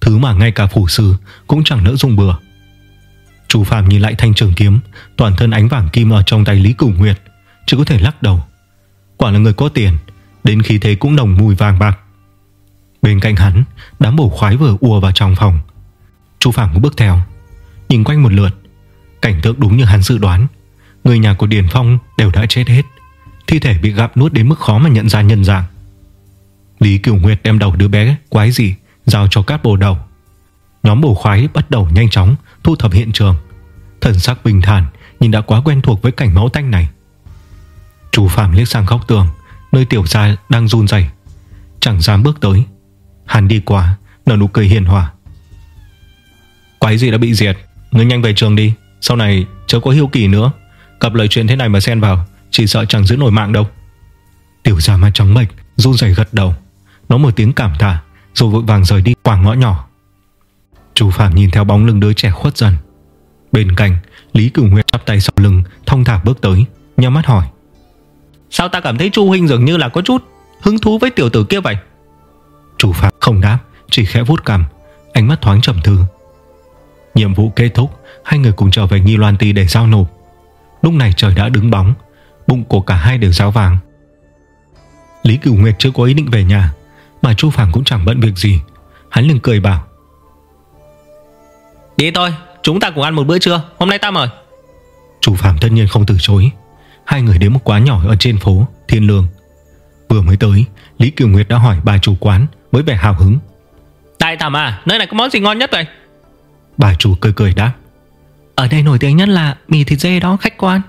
Thứ mà ngay cả phủ sư Cũng chẳng nỡ dùng bừa. Chủ Phạm nhìn lại thanh trường kiếm, Toàn thân ánh vàng kim ở trong tay Lý Cửu Nguyệt, Chỉ có thể lắc đầu. Quả là người có tiền, Đến khi thế cũng nồng mùi vàng bạc. Bên cạnh hắn, Đám bổ khoái vừa ùa vào trong phòng Chú Phạm cũng bước theo. Nhìn quanh một lượt, Cảnh tượng đúng như hắn dự đoán. Người nhà của Điền Phong đều đã chết hết. Thi thể bị gặm nuốt đến mức khó mà nhận ra nhân dạng. Lý Kiều Nguyệt đem đầu đứa bé quái gì Giao cho các bồ đầu. Nhóm bổ khoái bắt đầu nhanh chóng Thu thập hiện trường. Thần sắc bình thản Nhưng đã quá quen thuộc với cảnh máu tanh này. Chú Phạm liếc sang góc tường, Nơi tiểu gia đang run rẩy. Chẳng dám bước tới. Hắn đi qua, nở nụ cười hiền hòa. Quái gì đã bị diệt. Ngươi nhanh về trường đi. Sau này chớ có hiếu kỳ nữa. Cặp lời chuyện thế này mà xen vào Chỉ sợ chẳng giữ nổi mạng đâu. Tiểu gia mặt trắng bệch run rẩy gật đầu. Nó một tiếng cảm tạ Rồi vội vàng rời đi qua ngõ nhỏ. Chú Phạm nhìn theo bóng lưng đứa trẻ khuất dần. Bên cạnh Lý Cửu Nguyệt chắp tay sau lưng Thông thả bước tới Nhắm mắt hỏi. Sao ta cảm thấy Chu Huynh dường như là có chút Hứng thú với tiểu tử kia vậy? Chủ Phạm không đáp Chỉ khẽ vút cằm Ánh mắt thoáng trầm thư Nhiệm vụ kết thúc Hai người cùng trở về Nghi Loan Ti để giao nộp. Lúc này trời đã đứng bóng Bụng của cả hai đều ráo vàng. Lý Cửu Nguyệt chưa có ý định về nhà Mà Chu Phạm cũng chẳng bận việc gì. Hắn liền cười bảo Đi thôi Chúng ta cùng ăn một bữa trưa Hôm nay ta mời. Chủ Phạm tất nhiên không từ chối. Hai người đến một quán nhỏ ở trên phố Thiên Lương. Vừa mới tới Lý Kiều Nguyệt đã hỏi bà chủ quán Với vẻ hào hứng. Đại thẩm à nơi này có món gì ngon nhất vậy Bà chủ cười cười đáp. Ở đây nổi tiếng nhất là mì thịt dê đó khách quan.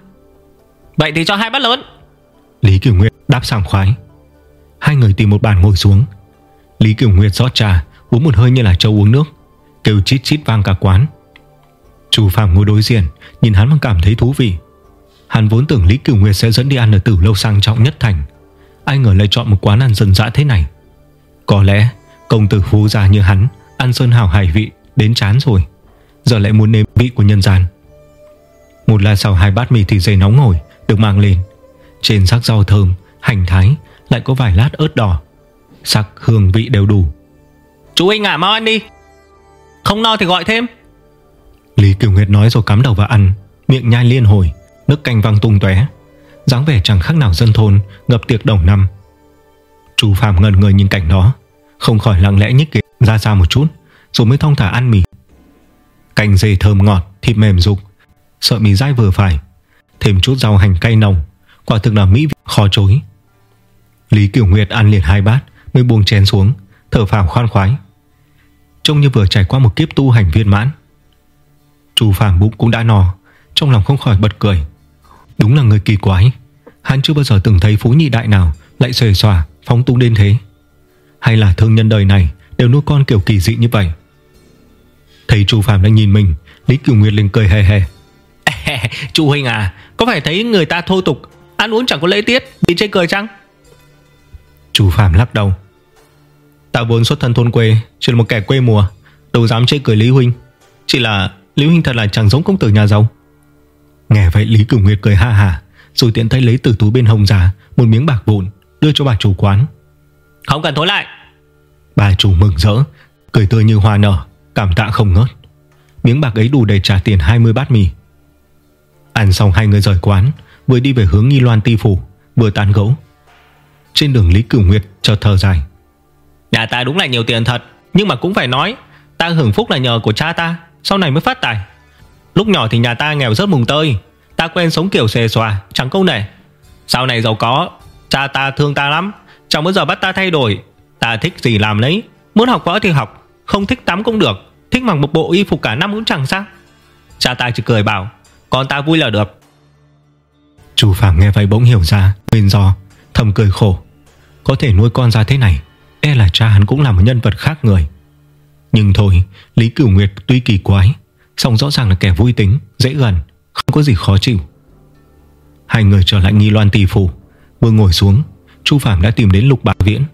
Vậy thì cho hai bát lớn. Lý Kiều Nguyệt đáp sảng khoái. Hai người tìm một bàn ngồi xuống. Lý Kiều Nguyệt rót trà Uống một hơi như là trâu uống nước Kêu chít chít vang cả quán. Chú Phạm ngồi đối diện Nhìn hắn mà cảm thấy thú vị. Hắn vốn tưởng Lý Kiều Nguyệt sẽ dẫn đi ăn ở tử lâu sang trọng nhất thành. Ai ngờ lại chọn một quán ăn dân dã thế này. Có lẽ Công tử phú gia như hắn Ăn sơn hào hải vị đến chán rồi Giờ lại muốn nếm vị của nhân gian. Một lát sau hai bát mì thịt dày nóng hổi Được mang lên. Trên sắc rau thơm, hành thái Lại có vài lát ớt đỏ. Sắc hương vị đều đủ. Chú anh ạ à, mau ăn đi. Không no thì gọi thêm. Lý Kiều Nguyệt nói rồi cắm đầu vào ăn. Miệng nhai liên hồi Nước canh văng tung tóe. dáng vẻ chẳng khác nào dân thôn Ngập tiệc đồng năm. Chú Phạm ngần người nhìn cảnh đó. Không khỏi lặng lẽ nhích kia ra xa một chút Rồi mới thong thả ăn mì Canh dê thơm ngọt, thịt mềm rục Sợ mì dai vừa phải Thêm chút rau hành cay nồng. Quả thực là mỹ vị khó chối. Lý Kiều Nguyệt ăn liền hai bát Mới buông chén xuống Thở phào khoan khoái. Trông như vừa trải qua một kiếp tu hành viên mãn. Chu phàm bụng cũng đã no Trong lòng không khỏi bật cười. Đúng là người kỳ quái Hắn chưa bao giờ từng thấy phú nhị đại nào Lại xòe xòa phóng tung đến thế. Hay là thương nhân đời này Đều nuôi con kiểu kỳ dị như vậy? Thấy chú Phạm đang nhìn mình Lý Kiều Nguyệt lên cười hề hề Chú Huynh à Có phải thấy người ta thô tục Ăn uống chẳng có lễ tiết Bị chê cười chăng? Chú Phạm lắc đầu. Ta vốn xuất thân thôn quê Chỉ là một kẻ quê mùa Đâu dám chê cười Lý Huynh. Chỉ là Lý Huynh thật là chẳng giống công tử nhà giàu. Nghe vậy Lý Cửu Nguyệt cười ha hà Rồi tiện tay lấy từ túi bên hông ra Một miếng bạc vụn đưa cho bà chủ quán. Không cần thối lại. Bà chủ mừng rỡ Cười tươi như hoa nở Cảm tạ không ngớt. Miếng bạc ấy đủ để trả tiền 20 bát mì. Ăn xong hai người rời quán, Vừa đi về hướng Nghi Loan Ti Phủ, Vừa tán gấu Trên đường Lý Cửu Nguyệt cho thở dài. Nhà ta đúng là nhiều tiền thật, Nhưng mà cũng phải nói, Ta hưởng phúc là nhờ của cha ta, Sau này mới phát tài. Lúc nhỏ thì nhà ta nghèo rất mùng tơi, Ta quen sống kiểu xề xòa, Chẳng câu nể Sau này giàu có, Cha ta thương ta lắm, Chẳng bao giờ bắt ta thay đổi. Ta thích gì làm lấy Muốn học võ thì học không thích tắm cũng được. Thích mặc một bộ y phục cả năm cũng chẳng sao. Cha ta chỉ cười bảo, Con ta vui là được. Chú Phạm nghe vậy bỗng hiểu ra Nguyên do, Thầm cười khổ. Có thể nuôi con ra thế này E là cha hắn cũng là một nhân vật khác người. Nhưng thôi, Lý Cửu Nguyệt tuy kỳ quái, song rõ ràng là kẻ vui tính, Dễ gần, Không có gì khó chịu. Hai người trở lại nghi loan tỷ phủ. Vừa ngồi xuống, Chu Phạm đã tìm đến Lục Bà Viễn,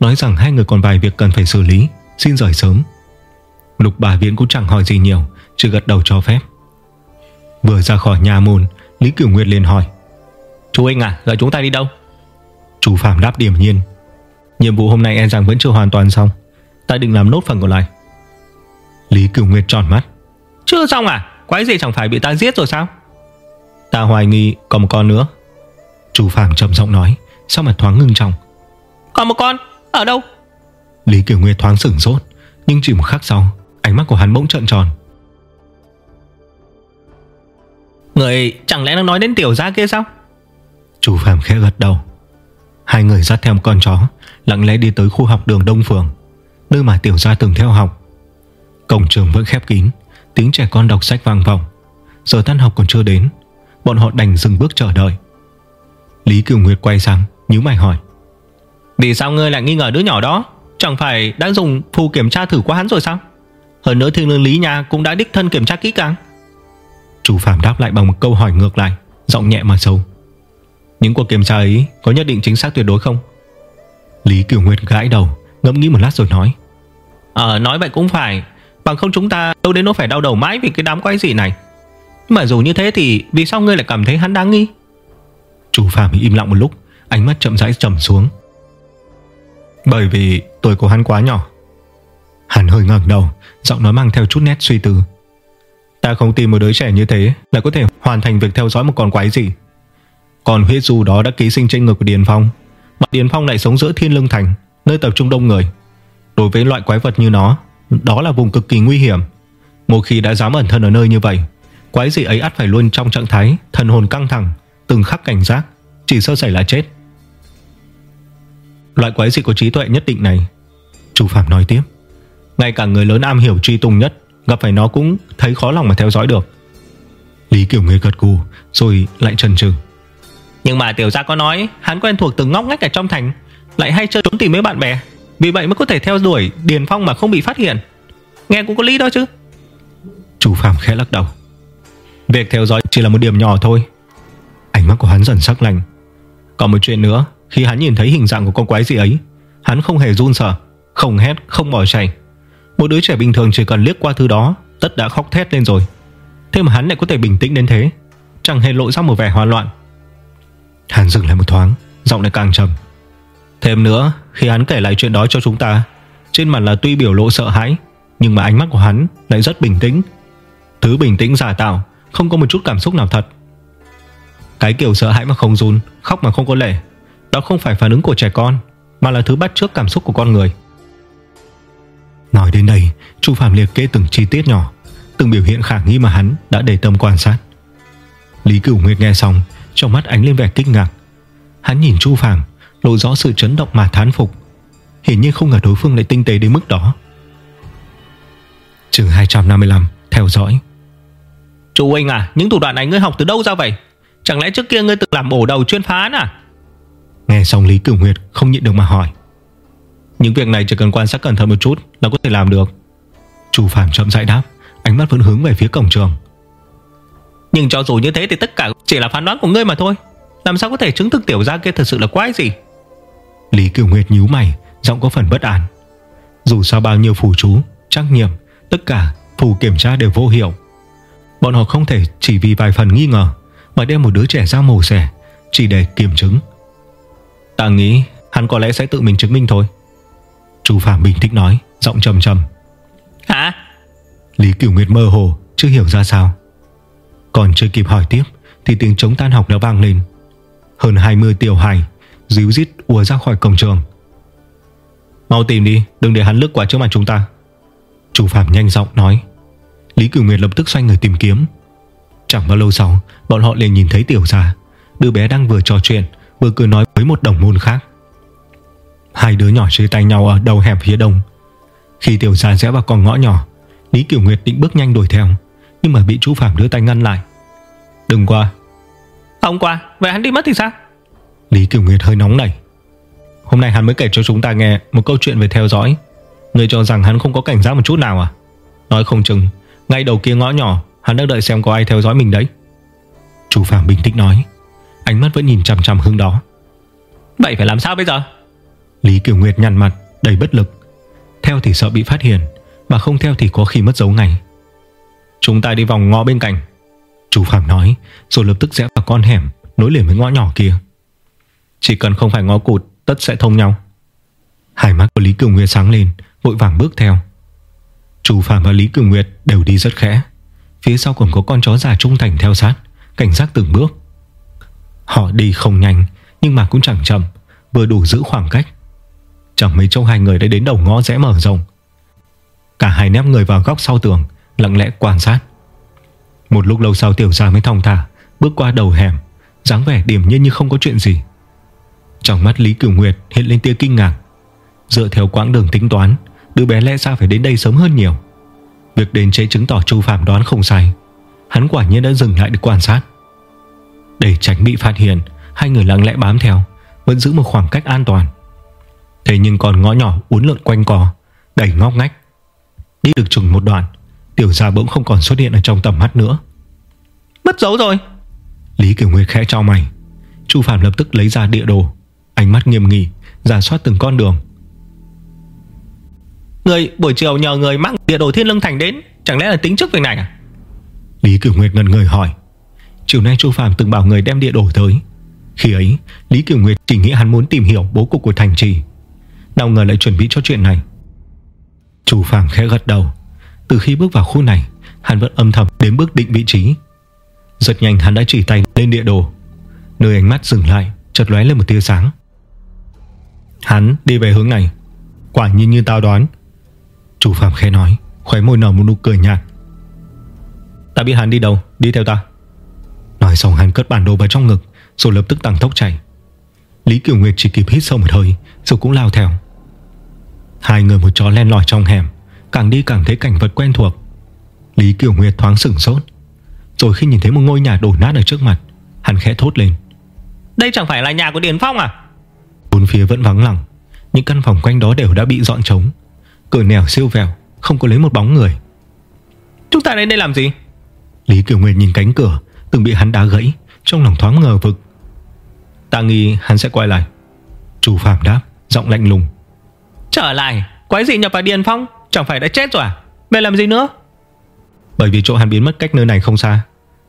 Nói rằng hai người còn vài việc cần phải xử lý. Xin rời sớm. Lục Bà Viễn cũng chẳng hỏi gì nhiều, Chỉ gật đầu cho phép. Vừa ra khỏi nhà môn, Lý Cửu Nguyệt liền hỏi, Chú anh à giờ chúng ta đi đâu? Chú Phạm đáp điểm nhiên, Nhiệm vụ hôm nay e rằng vẫn chưa hoàn toàn xong, Ta định làm nốt phần còn lại. Lý Cửu Nguyệt tròn mắt, chưa xong à? Quái gì chẳng phải bị ta giết rồi sao? Ta hoài nghi còn một con nữa. Chú Phạm trầm giọng nói Sao mà thoáng ngưng trọng, Còn một con? Ở đâu? Lý Kiều Nguyệt thoáng sửng sốt Nhưng chỉ một khắc sau Ánh mắt của hắn bỗng trợn tròn. Người chẳng lẽ đang nói đến tiểu gia kia sao? Chú Phạm khẽ gật đầu. Hai người dắt theo một con chó Lặng lẽ đi tới khu học đường Đông Phường Nơi mà tiểu gia từng theo học. Cổng trường vẫn khép kín Tiếng trẻ con đọc sách vang vọng. Giờ tan học còn chưa đến Bọn họ đành dừng bước chờ đợi. Lý Kiều Nguyệt quay sang nhíu mày hỏi. Vì sao ngươi lại nghi ngờ đứa nhỏ đó Chẳng phải đã dùng phù kiểm tra thử qua hắn rồi sao? Hơn nữa thiên lương Lý nhà Cũng đã đích thân kiểm tra kỹ càng. Chủ Phạm đáp lại bằng một câu hỏi ngược lại, Giọng nhẹ mà sâu. Những cuộc kiểm tra ấy có nhất định chính xác tuyệt đối không? Lý Kiều Nguyệt gãi đầu, Ngẫm nghĩ một lát rồi nói. Ờ nói vậy cũng phải. Bằng không chúng ta đâu đến nó phải đau đầu mãi Vì cái đám quái gì này. Nhưng mà dù như thế thì vì sao ngươi lại cảm thấy hắn đáng nghi? Chủ Phạm im lặng một lúc, Ánh mắt chậm rãi trầm xuống. Bởi vì tuổi của hắn quá nhỏ. Hắn hơi ngẩng đầu, Giọng nói mang theo chút nét suy tư. Ta không tìm một đứa trẻ như thế Là có thể hoàn thành việc theo dõi một con quái gì Còn huyết du đó đã ký sinh trên người của Điền Phong. Mà Điền Phong lại sống giữa thiên lương thành, Nơi tập trung đông người. Đối với loại quái vật như nó, đó là vùng cực kỳ nguy hiểm. Một khi đã dám ẩn thân ở nơi như vậy, Quái gì ấy ắt phải luôn trong trạng thái Thần hồn căng thẳng, Từng khắc cảnh giác, Chỉ sơ xảy là chết. Loại quái dị có trí tuệ nhất định này. Chu Phạm nói tiếp. Ngay cả người lớn am hiểu truy tung nhất Gặp phải nó cũng thấy khó lòng mà theo dõi được. Lý Kiểu Nguyệt gật gù Rồi lại chần chừ Nhưng mà tiểu gia có nói Hắn quen thuộc từng ngóc ngách ở trong thành Lại hay chơi trốn tìm với bạn bè. Vì vậy mới có thể theo đuổi Điền Phong mà không bị phát hiện. Nghe cũng có lý đó chứ. Chu Phạm khẽ lắc đầu. Việc theo dõi chỉ là một điểm nhỏ thôi. Ánh mắt của hắn dần sắc lạnh Còn một chuyện nữa khi hắn nhìn thấy hình dạng của con quái gì ấy Hắn không hề run sợ Không hét, không bỏ chạy Một đứa trẻ bình thường chỉ cần liếc qua thứ đó Tất đã khóc thét lên rồi. Thế mà hắn lại có thể bình tĩnh đến thế Chẳng hề lộ ra một vẻ hoang loạn. Hắn dừng lại một thoáng Giọng lại càng trầm. Thêm nữa khi hắn kể lại chuyện đó cho chúng ta Trên mặt là tuy biểu lộ sợ hãi Nhưng mà ánh mắt của hắn lại rất bình tĩnh. Thứ bình tĩnh giả tạo Không có một chút cảm xúc nào thật. Cái kiểu sợ hãi mà không run Khóc mà không có lệ đó không phải phản ứng của trẻ con Mà là thứ bắt trước cảm xúc của con người. Nói đến đây Chu Phạm liệt kê từng chi tiết nhỏ Từng biểu hiện khả nghi mà hắn đã để tâm quan sát. Lý Cửu Nguyệt nghe xong Trong mắt ánh lên vẻ kinh ngạc. Hắn nhìn Chu Phạm lộ rõ sự chấn động mà thán phục. Hiển nhiên không ngờ đối phương lại tinh tế đến mức đó. Trường 255 Theo dõi. Chú Huynh à Những thủ đoạn này ngươi học từ đâu ra vậy? Chẳng lẽ trước kia ngươi từng làm ổ đầu chuyên phá án à Nghe xong Lý Cửu Nguyệt không nhịn được mà hỏi. Những việc này chỉ cần quan sát cẩn thận một chút Là có thể làm được. Chu Phạm chậm rãi đáp Ánh mắt vẫn hướng về phía cổng trường. Nhưng cho dù như thế thì tất cả chỉ là phán đoán của ngươi mà thôi. Làm sao có thể chứng thực tiểu gia kia thật sự là quái gì? Lý Cửu Nguyệt nhíu mày Giọng có phần bất an. Dù sao bao nhiêu phù chú, trắc nghiệm Tất cả phù kiểm tra đều vô hiệu. Bọn họ không thể chỉ vì vài phần nghi ngờ Mà đem một đứa trẻ ra mổ xẻ Chỉ để kiểm chứng Ta nghĩ hắn có lẽ sẽ tự mình chứng minh thôi. Chú Phạm bình tĩnh nói Giọng trầm trầm. Hả? Lý Cửu Nguyệt mơ hồ Chưa hiểu ra sao. Còn chưa kịp hỏi tiếp Thì tiếng chống tan học đã vang lên. Hơn 20 tiểu hài Díu dít ùa ra khỏi cổng trường. Mau tìm đi Đừng để hắn lướt qua trước mặt chúng ta. Chú Phạm nhanh giọng nói. Lý Cửu Nguyệt lập tức xoay người tìm kiếm. Chẳng bao lâu sau Bọn họ liền nhìn thấy tiểu gia. Đứa bé đang vừa trò chuyện Vừa cười nói với một đồng môn khác. Hai đứa nhỏ chơi tay nhau ở đầu hẹp phía đông. Khi tiểu gia rẽ vào con ngõ nhỏ Lý Kiểu Nguyệt định bước nhanh đuổi theo Nhưng mà bị chú Phạm đưa tay ngăn lại. Đừng qua. Ông qua, vậy hắn đi mất thì sao? Lý Kiểu Nguyệt hơi nóng nảy. Hôm nay hắn mới kể cho chúng ta nghe Một câu chuyện về theo dõi. Người cho rằng hắn không có cảnh giác một chút nào à? Nói không chừng Ngay đầu kia ngõ nhỏ Hắn đang đợi xem có ai theo dõi mình đấy. Chú Phạm bình tĩnh nói Ánh mắt vẫn nhìn chằm chằm hướng đó. Vậy phải làm sao bây giờ? Lý Kiều Nguyệt nhăn mặt đầy bất lực. Theo thì sợ bị phát hiện Mà không theo thì có khi mất dấu ngay. Chúng ta đi vòng ngõ bên cạnh. Chú Phạm nói Rồi lập tức rẽ vào con hẻm Nối liền với ngõ nhỏ kia. Chỉ cần không phải ngõ cụt Tất sẽ thông nhau. Hai mắt của Lý Kiều Nguyệt sáng lên Vội vàng bước theo. Chú Phạm và Lý Kiều Nguyệt đều đi rất khẽ. Phía sau còn có con chó già trung thành theo sát Cảnh giác từng bước Họ đi không nhanh, Nhưng mà cũng chẳng chậm, Vừa đủ giữ khoảng cách. Chẳng mấy chốc hai người đã đến đầu ngõ rẽ mở rộng. Cả hai nép người vào góc sau tường, Lặng lẽ quan sát. Một lúc lâu sau tiểu gia mới thong thả, Bước qua đầu hẻm, dáng vẻ điểm nhiên như không có chuyện gì. Trong mắt Lý Cửu Nguyệt hiện lên tia kinh ngạc. Dựa theo quãng đường tính toán, Đứa bé lẽ ra phải đến đây sớm hơn nhiều. Việc đến chế chứng tỏ Chu Phạm đoán không sai. Hắn quả nhiên đã dừng lại để quan sát. Để tránh bị phát hiện Hai người lặng lẽ bám theo Vẫn giữ một khoảng cách an toàn. Thế nhưng còn ngõ nhỏ uốn lượn quanh cò Đầy ngóc ngách. Đi được chừng một đoạn Tiểu gia bỗng không còn xuất hiện ở trong tầm mắt nữa. Mất dấu rồi. Lý Kiều Nguyệt khẽ cho mày. Chu Phạm lập tức lấy ra địa đồ Ánh mắt nghiêm nghị Giả soát từng con đường. Người buổi chiều nhờ người mang địa đồ thiên lương thành đến Chẳng lẽ là tính trước việc này à? Lý Kiều Nguyệt ngần người hỏi Chiều nay Chu Phạm từng bảo người đem địa đồ tới. Khi ấy, Lý Kiều Nguyệt chỉ nghĩ hắn muốn tìm hiểu bố cục của thành trì. Nào ngờ lại chuẩn bị cho chuyện này. Chu Phạm khẽ gật đầu. Từ khi bước vào khu này, Hắn vẫn âm thầm đến bước định vị trí. Rất nhanh hắn đã chỉ tay lên địa đồ. Nơi ánh mắt dừng lại, Chợt lóe lên một tia sáng. Hắn đi về hướng này. Quả nhiên như tao đoán. Chủ Phạm khẽ nói, Khóe môi nở một nụ cười nhạt. Ta biết hắn đi đâu, Đi theo ta. Nói xong hắn cất bản đồ vào trong ngực Rồi lập tức tăng tốc chạy. Lý Kiều Nguyệt chỉ kịp hít sâu một hơi Rồi cũng lao theo. Hai người một chó len lỏi trong hẻm Càng đi càng thấy cảnh vật quen thuộc. Lý Kiều Nguyệt thoáng sửng sốt Rồi khi nhìn thấy một ngôi nhà đổ nát ở trước mặt Hắn khẽ thốt lên. Đây chẳng phải là nhà của Điền Phong à? Bốn phía vẫn vắng lặng Những căn phòng quanh đó đều đã bị dọn trống. Cửa nẻo siêu vẹo Không có lấy một bóng người. Chúng ta đến đây làm gì? Lý Kiều Nguyệt nhìn cánh cửa Từng bị hắn đá gãy Trong lòng thoáng ngờ vực. Ta nghi hắn sẽ quay lại. Chủ Phạm đáp Giọng lạnh lùng. Trở lại Quái gì nhập vào Điền Phong Chẳng phải đã chết rồi à? Về làm gì nữa? Bởi vì chỗ hắn biến mất cách nơi này không xa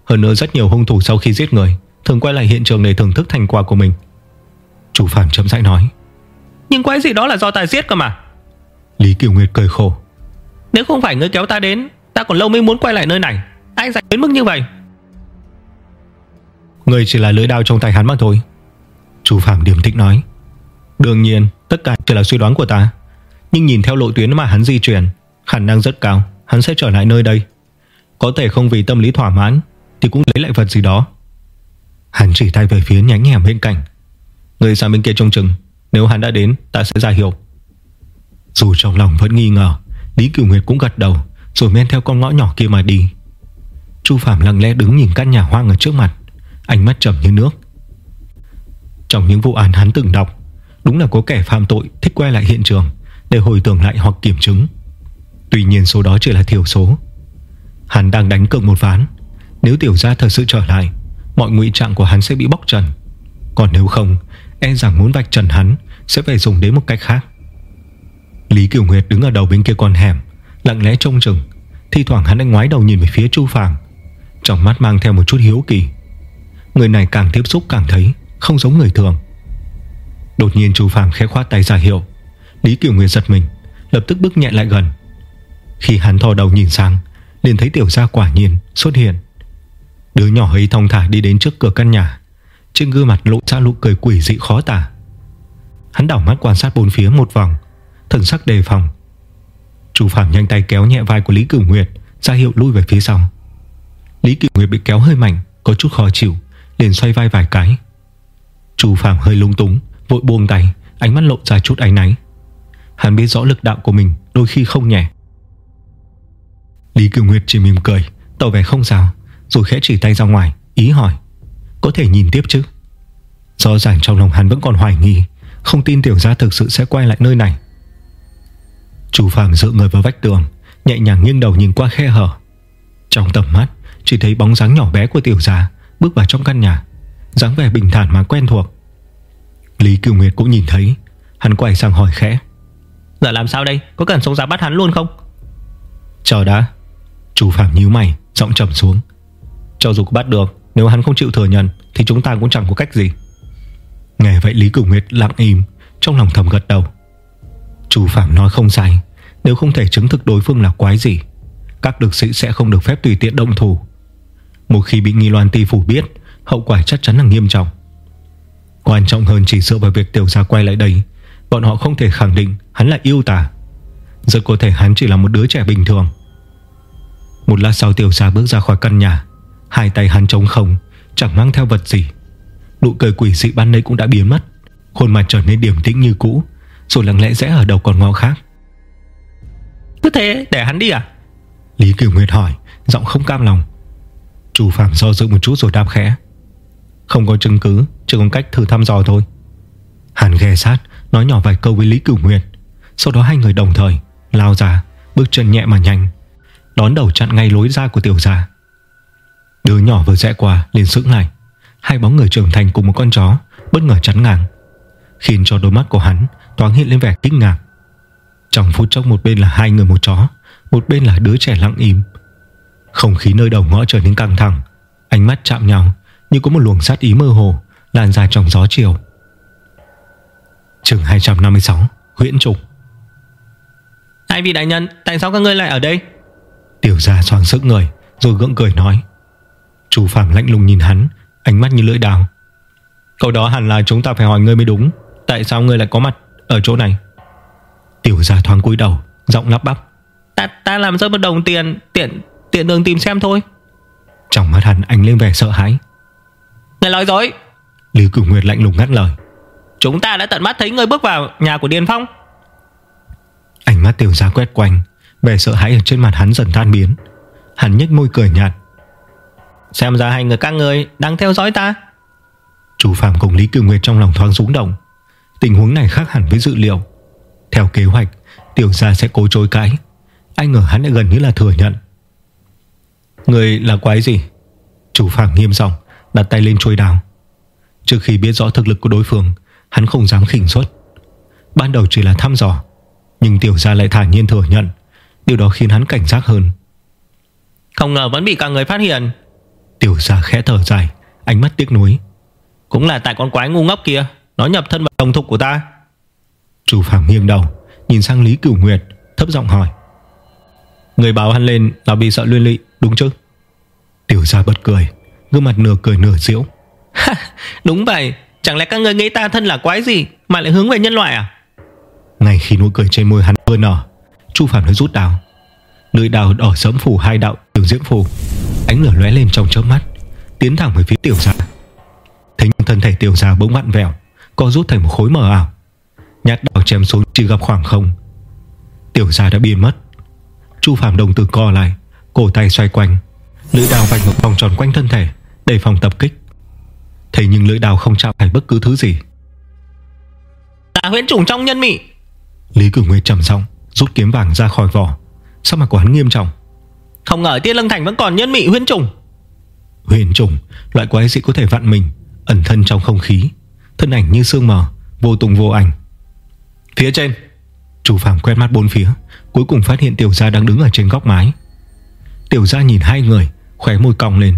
Hơn nữa rất nhiều hung thủ sau khi giết người Thường quay lại hiện trường để thưởng thức thành quả của mình. Chủ Phạm chậm rãi nói. Nhưng quái gì đó là do ta giết cơ mà. Lý Kiều Nguyệt cười khổ. Nếu không phải ngươi kéo ta đến Ta còn lâu mới muốn quay lại nơi này. Ai dành đến mức như vậy Người chỉ là lưỡi đao trong tay hắn mà thôi. Chu Phạm điềm tĩnh nói. Đương nhiên, tất cả chỉ là suy đoán của ta. Nhưng nhìn theo lộ tuyến mà hắn di chuyển, Khả năng rất cao Hắn sẽ trở lại nơi đây. Có thể không vì tâm lý thỏa mãn, Thì cũng lấy lại vật gì đó. Hắn chỉ tay về phía nhánh hẻm bên cạnh. Người sang bên kia trông chừng, Nếu hắn đã đến, ta sẽ ra hiệu. Dù trong lòng vẫn nghi ngờ, Lý Cửu Nguyệt cũng gật đầu, Rồi men theo con ngõ nhỏ kia mà đi. Chu Phạm lặng lẽ đứng nhìn căn nhà hoang ở trước mặt. Ánh mắt trầm như nước. Trong những vụ án hắn từng đọc, Đúng là có kẻ phạm tội thích quay lại hiện trường Để hồi tưởng lại hoặc kiểm chứng. Tuy nhiên số đó chỉ là thiểu số. Hắn đang đánh cược một ván. Nếu tiểu gia thật sự trở lại, Mọi ngụy trạng của hắn sẽ bị bóc trần. Còn nếu không E rằng muốn vạch trần hắn Sẽ phải dùng đến một cách khác. Lý Kiều Nguyệt đứng ở đầu bên kia con hẻm, Lặng lẽ trông chừng, Thi thoảng hắn đang ngoái đầu nhìn về phía Chu Phàm. Trong mắt mang theo một chút hiếu kỳ Người này càng tiếp xúc càng thấy Không giống người thường. Đột nhiên Chu Phàm khẽ khoát tay ra hiệu. Lý Kiều Nguyệt giật mình, Lập tức bước nhẹ lại gần. Khi hắn thò đầu nhìn sang, liền thấy tiểu gia quả nhiên xuất hiện. Đứa nhỏ ấy thong thả đi đến trước cửa căn nhà. Trên gương mặt lộ ra nụ cười quỷ dị khó tả. Hắn đảo mắt quan sát bốn phía một vòng, Thần sắc đề phòng. Chu Phạm nhanh tay kéo nhẹ vai của Lý Cửu Nguyệt, ra hiệu lui về phía sau. Lý Cửu Nguyệt bị kéo hơi mạnh, Có chút khó chịu liền xoay vai vài cái. Chu Phạm hơi lung túng, Vội buông tay, Ánh mắt lộ ra chút ánh náy. Hắn biết rõ lực đạo của mình Đôi khi không nhẹ. Lý Cửu Nguyệt chỉ mỉm cười, Tỏ vẻ không sao, Rồi khẽ chỉ tay ra ngoài, Ý hỏi, Có thể nhìn tiếp chứ? Rõ ràng trong lòng hắn vẫn còn hoài nghi, Không tin tiểu gia thực sự sẽ quay lại nơi này. Chu Phạm dựa người vào vách tường, Nhẹ nhàng nghiêng đầu nhìn qua khe hở. Trong tầm mắt, Chỉ thấy bóng dáng nhỏ bé của tiểu gia Bước vào trong căn nhà dáng vẻ bình thản mà quen thuộc. Lý Kiều Nguyệt cũng nhìn thấy Hắn quay sang hỏi khẽ. Giờ làm sao đây? Có cần sống ra bắt hắn luôn không? Chờ đã. Chú Phạm nhíu mày Giọng trầm xuống. Cho dù có bắt được Nếu hắn không chịu thừa nhận Thì chúng ta cũng chẳng có cách gì. Nghe vậy Lý Cửu Nguyệt lặng im Trong lòng thầm gật đầu. Chú Phạm nói không sai Nếu không thể chứng thực đối phương là quái gì Các được sĩ sẽ không được phép tùy tiện động thủ Một khi bị nghi loan ti phủ biết Hậu quả chắc chắn là nghiêm trọng. Quan trọng hơn chỉ dựa vào việc tiểu gia quay lại đây Bọn họ không thể khẳng định Hắn là yêu tà. Rất có thể hắn chỉ là một đứa trẻ bình thường. Một lát sau tiểu gia bước ra khỏi căn nhà Hai tay hắn trống không Chẳng mang theo vật gì. Nụ cười quỷ dị ban nấy cũng đã biến mất Khuôn mặt trở nên điềm tĩnh như cũ Rồi lặng lẽ rẽ ở đầu con ngõ khác. Cứ thế để hắn đi à? Lý Kiều Nguyệt hỏi Giọng không cam lòng Chủ Phạm do dự một chút rồi đáp khẽ. Không có chứng cứ, Chỉ còn cách thử thăm dò thôi. Hàn ghe sát, Nói nhỏ vài câu với Lý Cửu Nguyệt Sau đó hai người đồng thời, Lao ra, Bước chân nhẹ mà nhanh, Đón đầu chặn ngay lối ra của tiểu gia. Đứa nhỏ vừa rẽ qua, liền sững lại. Hai bóng người trưởng thành cùng một con chó, Bất ngờ chắn ngang, Khiến cho đôi mắt của hắn thoáng hiện lên vẻ kinh ngạc. Trong phút chốc một bên là hai người một chó, Một bên là đứa trẻ lặng im. Không khí nơi đầu ngõ trở nên căng thẳng. Ánh mắt chạm nhau Như có một luồng sát ý mơ hồ Lan ra trong gió chiều. Trường 256 Huyễn trục. Hai vị đại nhân Tại sao các ngươi lại ở đây? Tiểu gia xoàng sức người Rồi gượng cười nói. Chú Phạm lạnh lùng nhìn hắn Ánh mắt như lưỡi đào Câu đó hẳn là chúng ta phải hỏi ngươi mới đúng. Tại sao ngươi lại có mặt ở chỗ này? Tiểu gia thoáng cúi đầu Giọng lắp bắp. Ta, ta làm rơi một đồng tiền Tiện tiện đường tìm xem thôi. Trong mắt hắn anh lên vẻ sợ hãi. Này nói dối. Lý Cửu Nguyệt lạnh lùng ngắt lời. Chúng ta đã tận mắt thấy ngươi bước vào nhà của Điền Phong. Ánh mắt tiểu gia quét quanh Vẻ sợ hãi ở trên mặt hắn dần tan biến. Hắn nhếch môi cười nhạt. Xem ra hai người các người đang theo dõi ta. Chủ Phạm cùng Lý Cửu Nguyệt trong lòng thoáng rúng động. Tình huống này khác hẳn với dự liệu. Theo kế hoạch Tiểu gia sẽ cố chối cãi. Anh ngờ hắn lại gần như là thừa nhận Người là quái gì? Chủ Phạm nghiêm giọng Đặt tay lên trôi đào. Trước khi biết rõ thực lực của đối phương Hắn không dám khỉnh suất Ban đầu chỉ là thăm dò Nhưng tiểu gia lại thản nhiên thừa nhận. Điều đó khiến hắn cảnh giác hơn. Không ngờ vẫn bị cả người phát hiện. Tiểu gia khẽ thở dài Ánh mắt tiếc nuối. Cũng là tại con quái ngu ngốc kia Nó nhập thân vào đồng thục của ta. Chủ phạm nghiêng đầu Nhìn sang Lý Cửu Nguyệt Thấp giọng hỏi. Người báo hắn lên là bị sợ liên lụy đúng chứ Tiểu gia bật cười Gương mặt nửa cười nửa diễu Đúng vậy. Chẳng lẽ các người nghĩ ta thân là quái gì Mà lại hướng về nhân loại à? Ngay khi nụ cười trên môi hắn vừa nở Chu Phạm đã rút đào. Lưỡi đào đỏ sớm phủ hai đạo tiểu diễm phù. Ánh lửa lóe lên trong chớp mắt Tiến thẳng về phía tiểu gia. Thế nhưng thân thể tiểu gia bỗng vặn vẹo Co rút thành một khối mờ ảo. Nhát đào chém xuống chỉ gặp khoảng không. Tiểu gia đã biến mất. Chu Phạm đồng tử co lại Cổ tay xoay quanh Lưỡi đào vạch một vòng tròn quanh thân thể Để phòng tập kích. Thế nhưng lưỡi đào không chạm phải bất cứ thứ gì. Là huyễn trùng trong nhân mị. Lý Cửu Nguyệt trầm giọng Rút kiếm vàng ra khỏi vỏ. Sắc mặt của hắn nghiêm trọng. Không ngờ Tiên Lăng Thành vẫn còn nhân mị huyễn trùng Huyền trùng Loại quái dị có thể vặn mình Ẩn thân trong không khí. Thân ảnh như sương mờ Vô tùng vô ảnh. Phía trên Chủ phạm quét mắt bốn phía Cuối cùng phát hiện tiểu gia đang đứng ở trên góc mái. Tiểu gia nhìn hai người Khóe môi cong lên.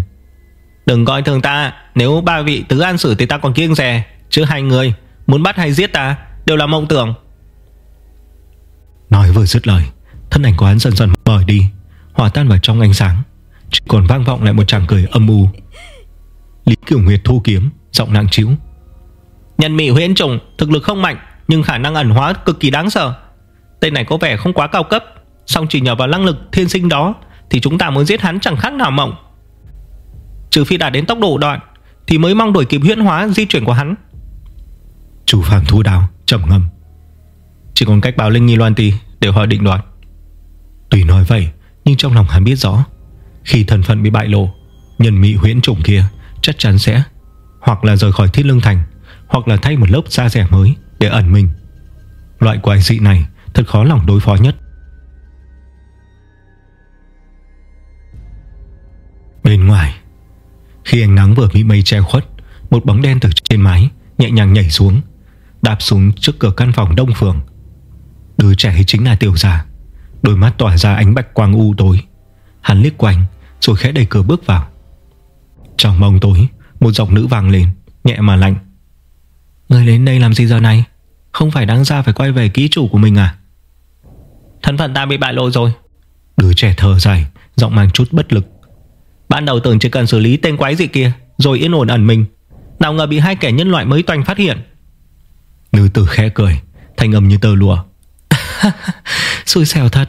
Đừng coi thường ta Nếu ba vị tứ an sử thì ta còn kiêng rè Chứ hai người muốn bắt hay giết ta Đều là mộng tưởng. Nói vừa dứt lời Thân ảnh của hắn dần dần mờ đi Hòa tan vào trong ánh sáng Chỉ còn vang vọng lại một tràng cười âm u. Lý Kiểu Nguyệt thu kiếm Giọng nặng chiếu Nhân mị huyễn trùng thực lực không mạnh Nhưng khả năng ẩn hóa cực kỳ đáng sợ. Tên này có vẻ không quá cao cấp Song chỉ nhờ vào năng lực thiên sinh đó Thì chúng ta muốn giết hắn chẳng khác nào mộng. Trừ phi đạt đến tốc độ đoạn Thì mới mong đổi kịp huyễn hóa di chuyển của hắn. Chủ phạm thu đào trầm ngâm. Chỉ còn cách báo Linh Nhi Loan Tì Để họ định đoạt. Tuy nói vậy nhưng trong lòng hắn biết rõ Khi thân phận bị bại lộ Nhân mỹ huyễn trùng kia chắc chắn sẽ Hoặc là rời khỏi thiết lương thành Hoặc là thay một lớp da rẻ mới Để ẩn mình. Loại quái dị này thật khó lòng đối phó nhất Bên ngoài Khi ánh nắng vừa bị mây che khuất Một bóng đen từ trên mái Nhẹ nhàng nhảy xuống Đạp xuống trước cửa căn phòng đông phường. Đứa trẻ chính là tiểu giả Đôi mắt tỏa ra ánh bạch quang u tối. Hắn liếc quanh Rồi khẽ đẩy cửa bước vào. Trong mông tối Một giọng nữ vang lên Nhẹ mà lạnh. Người đến đây làm gì giờ này? Không phải đáng ra phải quay về ký chủ của mình à? Thân phận ta bị bại lộ rồi. Đứa trẻ thở dài Giọng mang chút bất lực Ban đầu tưởng chỉ cần xử lý tên quái dị kia, Rồi yên ổn ẩn mình. Nào ngờ bị hai kẻ nhân loại mới toanh phát hiện. Nữ tử khẽ cười, Thanh âm như tờ lụa. Xui xẻo thật.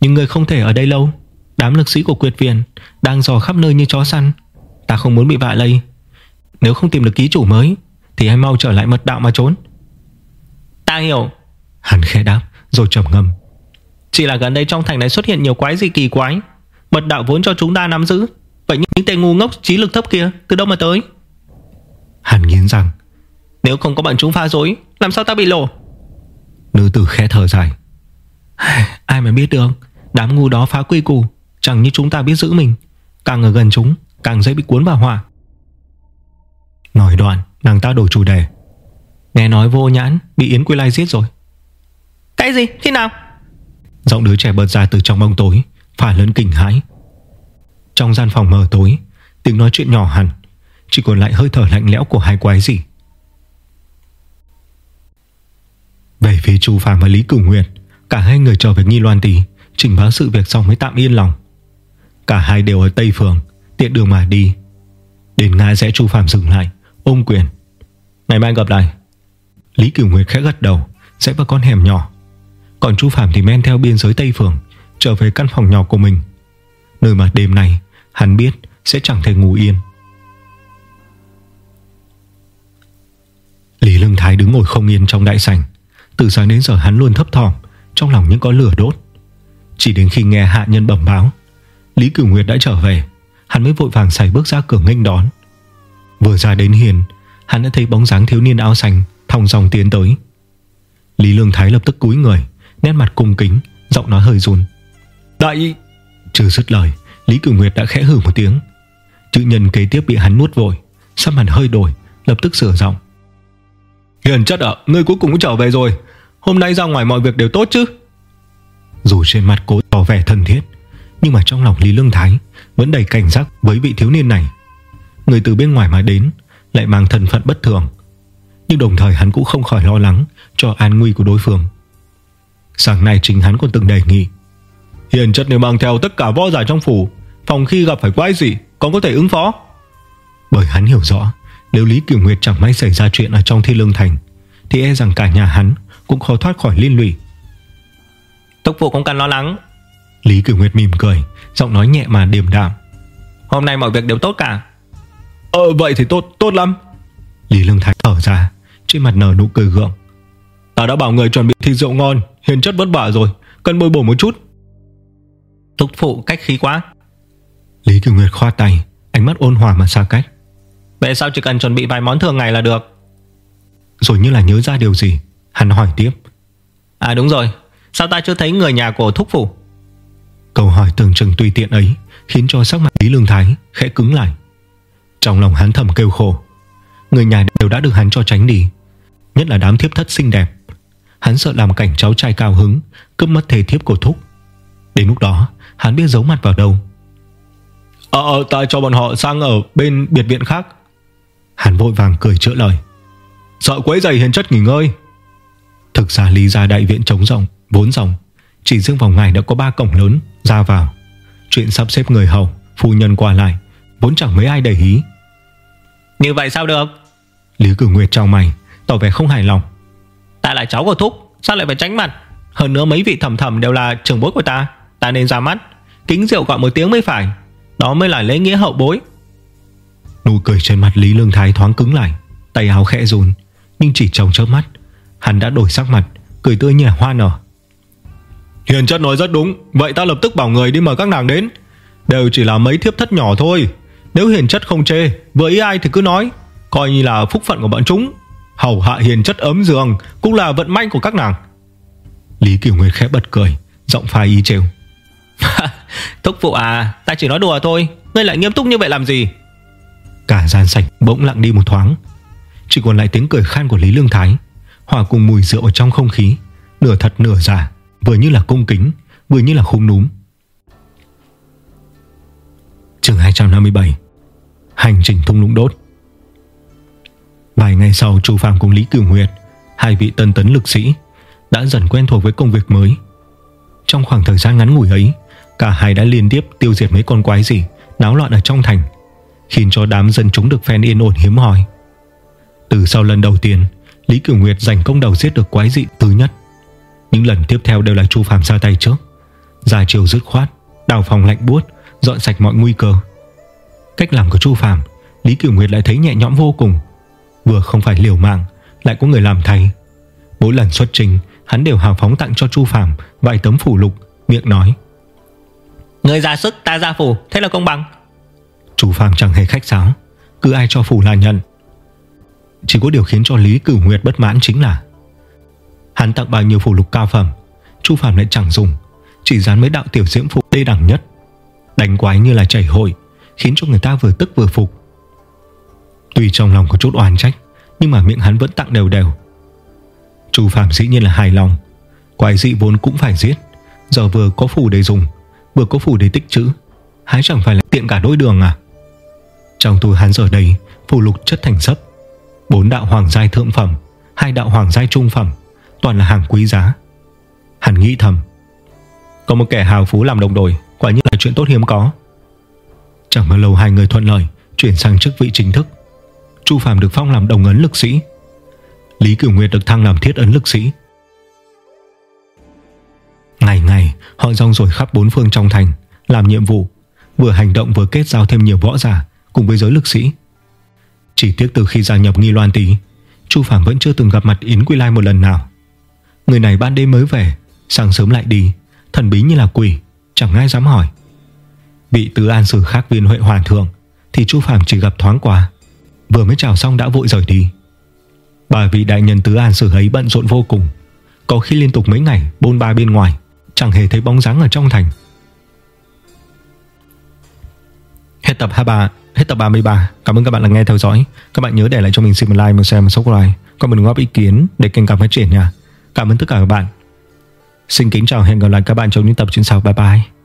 Nhưng người không thể ở đây lâu. Đám lực sĩ của quyệt viện Đang dò khắp nơi như chó săn. Ta không muốn bị vạ lây. Nếu không tìm được ký chủ mới, Thì hãy mau trở lại mật đạo mà trốn. Ta hiểu. Hắn khẽ đáp, rồi trầm ngâm. Chỉ là gần đây trong thành này xuất hiện nhiều quái dị kỳ quái. Mật đạo vốn cho chúng ta nắm giữ. Vậy những tên ngu ngốc trí lực thấp kia Từ đâu mà tới? Hắn nghiến rằng Nếu không có bọn chúng pha dối Làm sao ta bị lộ? Nữ tử khẽ thở dài. Ai mà biết được Đám ngu đó phá quy củ Chẳng như chúng ta biết giữ mình. Càng ở gần chúng Càng dễ bị cuốn vào hỏa Nói đoạn Nàng ta đổi chủ đề. Nghe nói vô nhãn Bị Yến Quy Lai giết rồi. Cái gì? Thế nào? Giọng đứa trẻ bật ra từ trong bóng tối Phả lớn kinh hãi trong gian phòng mờ tối, Tiếng nói chuyện nhỏ hẳn, Chỉ còn lại hơi thở lạnh lẽo của hai quái gì Về phía Chu Phạm và Lý Cửu Nguyệt, Cả hai người trở về Nghi Loan Tỷ Trình báo sự việc xong mới tạm yên lòng. Cả hai đều ở Tây Phường, Tiện đường mà đi. Đến ngã rẽ Chu Phạm dừng lại, Ôm quyền. Ngày mai gặp lại. Lý Cửu Nguyệt khẽ gật đầu, Sẽ vào con hẻm nhỏ. Còn Chu Phạm thì men theo biên giới Tây Phường, Trở về căn phòng nhỏ của mình. Nơi mà đêm này hắn biết Sẽ chẳng thể ngủ yên. Lý Lương Thái đứng ngồi không yên trong đại sảnh. Từ sáng đến giờ hắn luôn thấp thỏm Trong lòng những có lửa đốt. Chỉ đến khi nghe hạ nhân bẩm báo Lý Cửu Nguyệt đã trở về. Hắn mới vội vàng xài bước ra cửa nghênh đón. Vừa ra đến hiền Hắn đã thấy bóng dáng thiếu niên áo xanh Thong dòng tiến tới. Lý Lương Thái lập tức cúi người Nét mặt cung kính Giọng nói hơi run. Đại Chưa dứt lời Lý Cửu Nguyệt đã khẽ hừ một tiếng. Chữ nhân kế tiếp bị hắn nuốt vội, Sắc mặt hơi đổi, Lập tức sửa giọng. Hiền chất ạ, Ngươi cuối cùng cũng trở về rồi. Hôm nay ra ngoài mọi việc đều tốt chứ? Dù trên mặt cố tỏ vẻ thân thiết, Nhưng mà trong lòng Lý Lương Thái Vẫn đầy cảnh giác với vị thiếu niên này. Người từ bên ngoài mà đến Lại mang thân phận bất thường, Nhưng đồng thời hắn cũng không khỏi lo lắng Cho an nguy của đối phương. Sáng nay chính hắn còn từng đề nghị, Hiền chất nếu mang theo tất cả võ giả trong phủ Phòng khi gặp phải quái gì Còn có thể ứng phó. Bởi hắn hiểu rõ Nếu Lý Kiều Nguyệt chẳng may xảy ra chuyện ở trong thi lương thành Thì e rằng cả nhà hắn Cũng khó thoát khỏi liên lụy. Thúc phụ không cần lo lắng. Lý Kiều Nguyệt mỉm cười Giọng nói nhẹ mà điềm đạm. Hôm nay mọi việc đều tốt cả. Ờ vậy thì tốt tốt lắm. Lý Lương Thái thở ra Trên mặt nở nụ cười gượng. Ta đã bảo người chuẩn bị thịt rượu ngon Hiền chất vất vả rồi Cần bồi bổ một chút. Thúc phụ cách khí quá Lý Kiều Nguyệt khoa tay Ánh mắt ôn hòa mà xa cách. Vậy sao chỉ cần chuẩn bị vài món thường ngày là được? Rồi như là nhớ ra điều gì Hắn hỏi tiếp. À đúng rồi. Sao ta chưa thấy người nhà của thúc phụ? Câu hỏi tưởng chừng tùy tiện ấy Khiến cho sắc mặt Lý Lương Thái khẽ cứng lại. Trong lòng hắn thầm kêu khổ. Người nhà đều đã được hắn cho tránh đi Nhất là đám thiếp thất xinh đẹp. Hắn sợ làm cảnh cháu trai cao hứng Cướp mất thể thiếp của Thúc. Đến lúc đó hắn biết giấu mặt vào đâu Ờ, ờ ta cho bọn họ sang ở bên biệt viện khác. Hắn vội vàng cười chữa lời. Sợ quấy giày hiền chất nghỉ ngơi. Thực ra lý gia đại viện trống rộng Vốn rộng Chỉ riêng vòng ngày đã có ba cổng lớn Ra vào. Chuyện sắp xếp người hầu Phu nhân qua lại Vốn chẳng mấy ai để ý. Như vậy sao được? Lý Cử Nguyệt trong mày Tỏ vẻ không hài lòng. Ta là cháu của Thúc Sao lại phải tránh mặt? Hơn nữa mấy vị thầm thầm đều là trưởng bối của ta Ta nên ra mắt. Kính rượu gọi một tiếng mới phải Đó mới là lễ nghĩa hậu bối. Nụ cười trên mặt Lý Lương Thái thoáng cứng lại Tay áo khẽ run Nhưng chỉ trong chớp mắt Hắn đã đổi sắc mặt Cười tươi nhẹ hoa nở. Hiền chất nói rất đúng Vậy ta lập tức bảo người đi mời các nàng đến. Đều chỉ là mấy thiếp thất nhỏ thôi Nếu hiền chất không chê Với ý ai thì cứ nói Coi như là phúc phận của bọn chúng. Hầu hạ hiền chất ấm giường Cũng là vận may của các nàng. Lý Kiều Nguyệt khẽ bật cười Giọng phai y trêu Thúc phụ à Ta chỉ nói đùa thôi. Ngươi lại nghiêm túc như vậy làm gì? Cả gian sạch bỗng lặng đi một thoáng. Chỉ còn lại tiếng cười khan của Lý Lương Thái. Hòa cùng mùi rượu trong không khí, Nửa thật nửa giả, Vừa như là cung kính, Vừa như là khung núm. Trường 257 Hành trình thung lũng đốt. Vài ngày sau, Chu Phạm cùng Lý Cửu Nguyệt, Hai vị tân tấn lực sĩ, Đã dần quen thuộc với công việc mới. Trong khoảng thời gian ngắn ngủi ấy Cả hai đã liên tiếp tiêu diệt mấy con quái gì, Náo loạn ở trong thành, Khiến cho đám dân chúng được phen yên ổn hiếm hoi. Từ sau lần đầu tiên, Lý Cửu Nguyệt giành công đầu giết được quái dị thứ nhất. Những lần tiếp theo đều là Chu Phạm ra tay trước. Ra chiều dứt khoát, Đào phòng lạnh buốt, Dọn sạch mọi nguy cơ. Cách làm của Chu Phạm Lý Cửu Nguyệt lại thấy nhẹ nhõm vô cùng. Vừa không phải liều mạng, Lại có người làm thay. Mỗi lần xuất trình, Hắn đều hào phóng tặng cho Chu Phạm Vài tấm phủ lục, Miệng nói Người ra sức, ta ra phủ. Thế là công bằng. Chủ Phạm chẳng hề khách sáo. Cứ ai cho phủ là nhận. Chỉ có điều khiến cho Lý Cửu Nguyệt bất mãn chính là Hắn tặng bao nhiêu phủ lục cao phẩm, Chu Phạm lại chẳng dùng. Chỉ dán mấy đạo tiểu diễm phụ đê đẳng nhất. Đánh quái như là chảy hội, Khiến cho người ta vừa tức vừa phục. Tuy trong lòng có chút oan trách, Nhưng mà miệng hắn vẫn tặng đều đều. Chu Phạm dĩ nhiên là hài lòng. Quái dị vốn cũng phải giết. Giờ vừa có phủ để dùng Vừa có phủ để tích trữ Hái chẳng phải là tiện cả đôi đường à? Trong túi hắn giờ đây, Phủ lục chất thành sấp. Bốn đạo hoàng giai thượng phẩm, hai đạo hoàng giai trung phẩm, Toàn là hàng quý giá. Hắn nghĩ thầm, Có một kẻ hào phú làm đồng đội, Quả như là chuyện tốt hiếm có. Chẳng bao lâu hai người thuận lợi, Chuyển sang chức vị chính thức. Chu Phạm được phong làm đồng ấn lực sĩ. Lý Cửu Nguyệt được thăng làm thiết ấn lực sĩ. Ngày ngày, Họ rong rồi khắp bốn phương trong thành, Làm nhiệm vụ, Vừa hành động vừa kết giao thêm nhiều võ giả Cùng với giới lực sĩ. Chỉ tiếc từ khi gia nhập nghi loan tí Chu Phạm vẫn chưa từng gặp mặt Yến Quy Lai một lần nào. Người này ban đêm mới về, Sáng sớm lại đi, Thần bí như là quỷ, Chẳng ai dám hỏi. Vị tứ an sử khác viên Huệ Hoàn Thượng, Thì Chu Phạm chỉ gặp thoáng qua, Vừa mới chào xong đã vội rời đi. Bà vị đại nhân tứ an sử ấy bận rộn vô cùng, Có khi liên tục mấy ngày Bôn ba bên ngoài. Chẳng hề thấy bóng dáng ở trong thành. Hết tập 23 Hết tập 33 Cảm ơn các bạn đã nghe theo dõi. Các bạn nhớ để lại cho mình xin một like, một share, một subscribe. Còn mình góp ý kiến để kênh càng phát triển nha. Cảm ơn tất cả các bạn. Xin kính chào hẹn gặp lại các bạn trong những tập trên sau. Bye bye.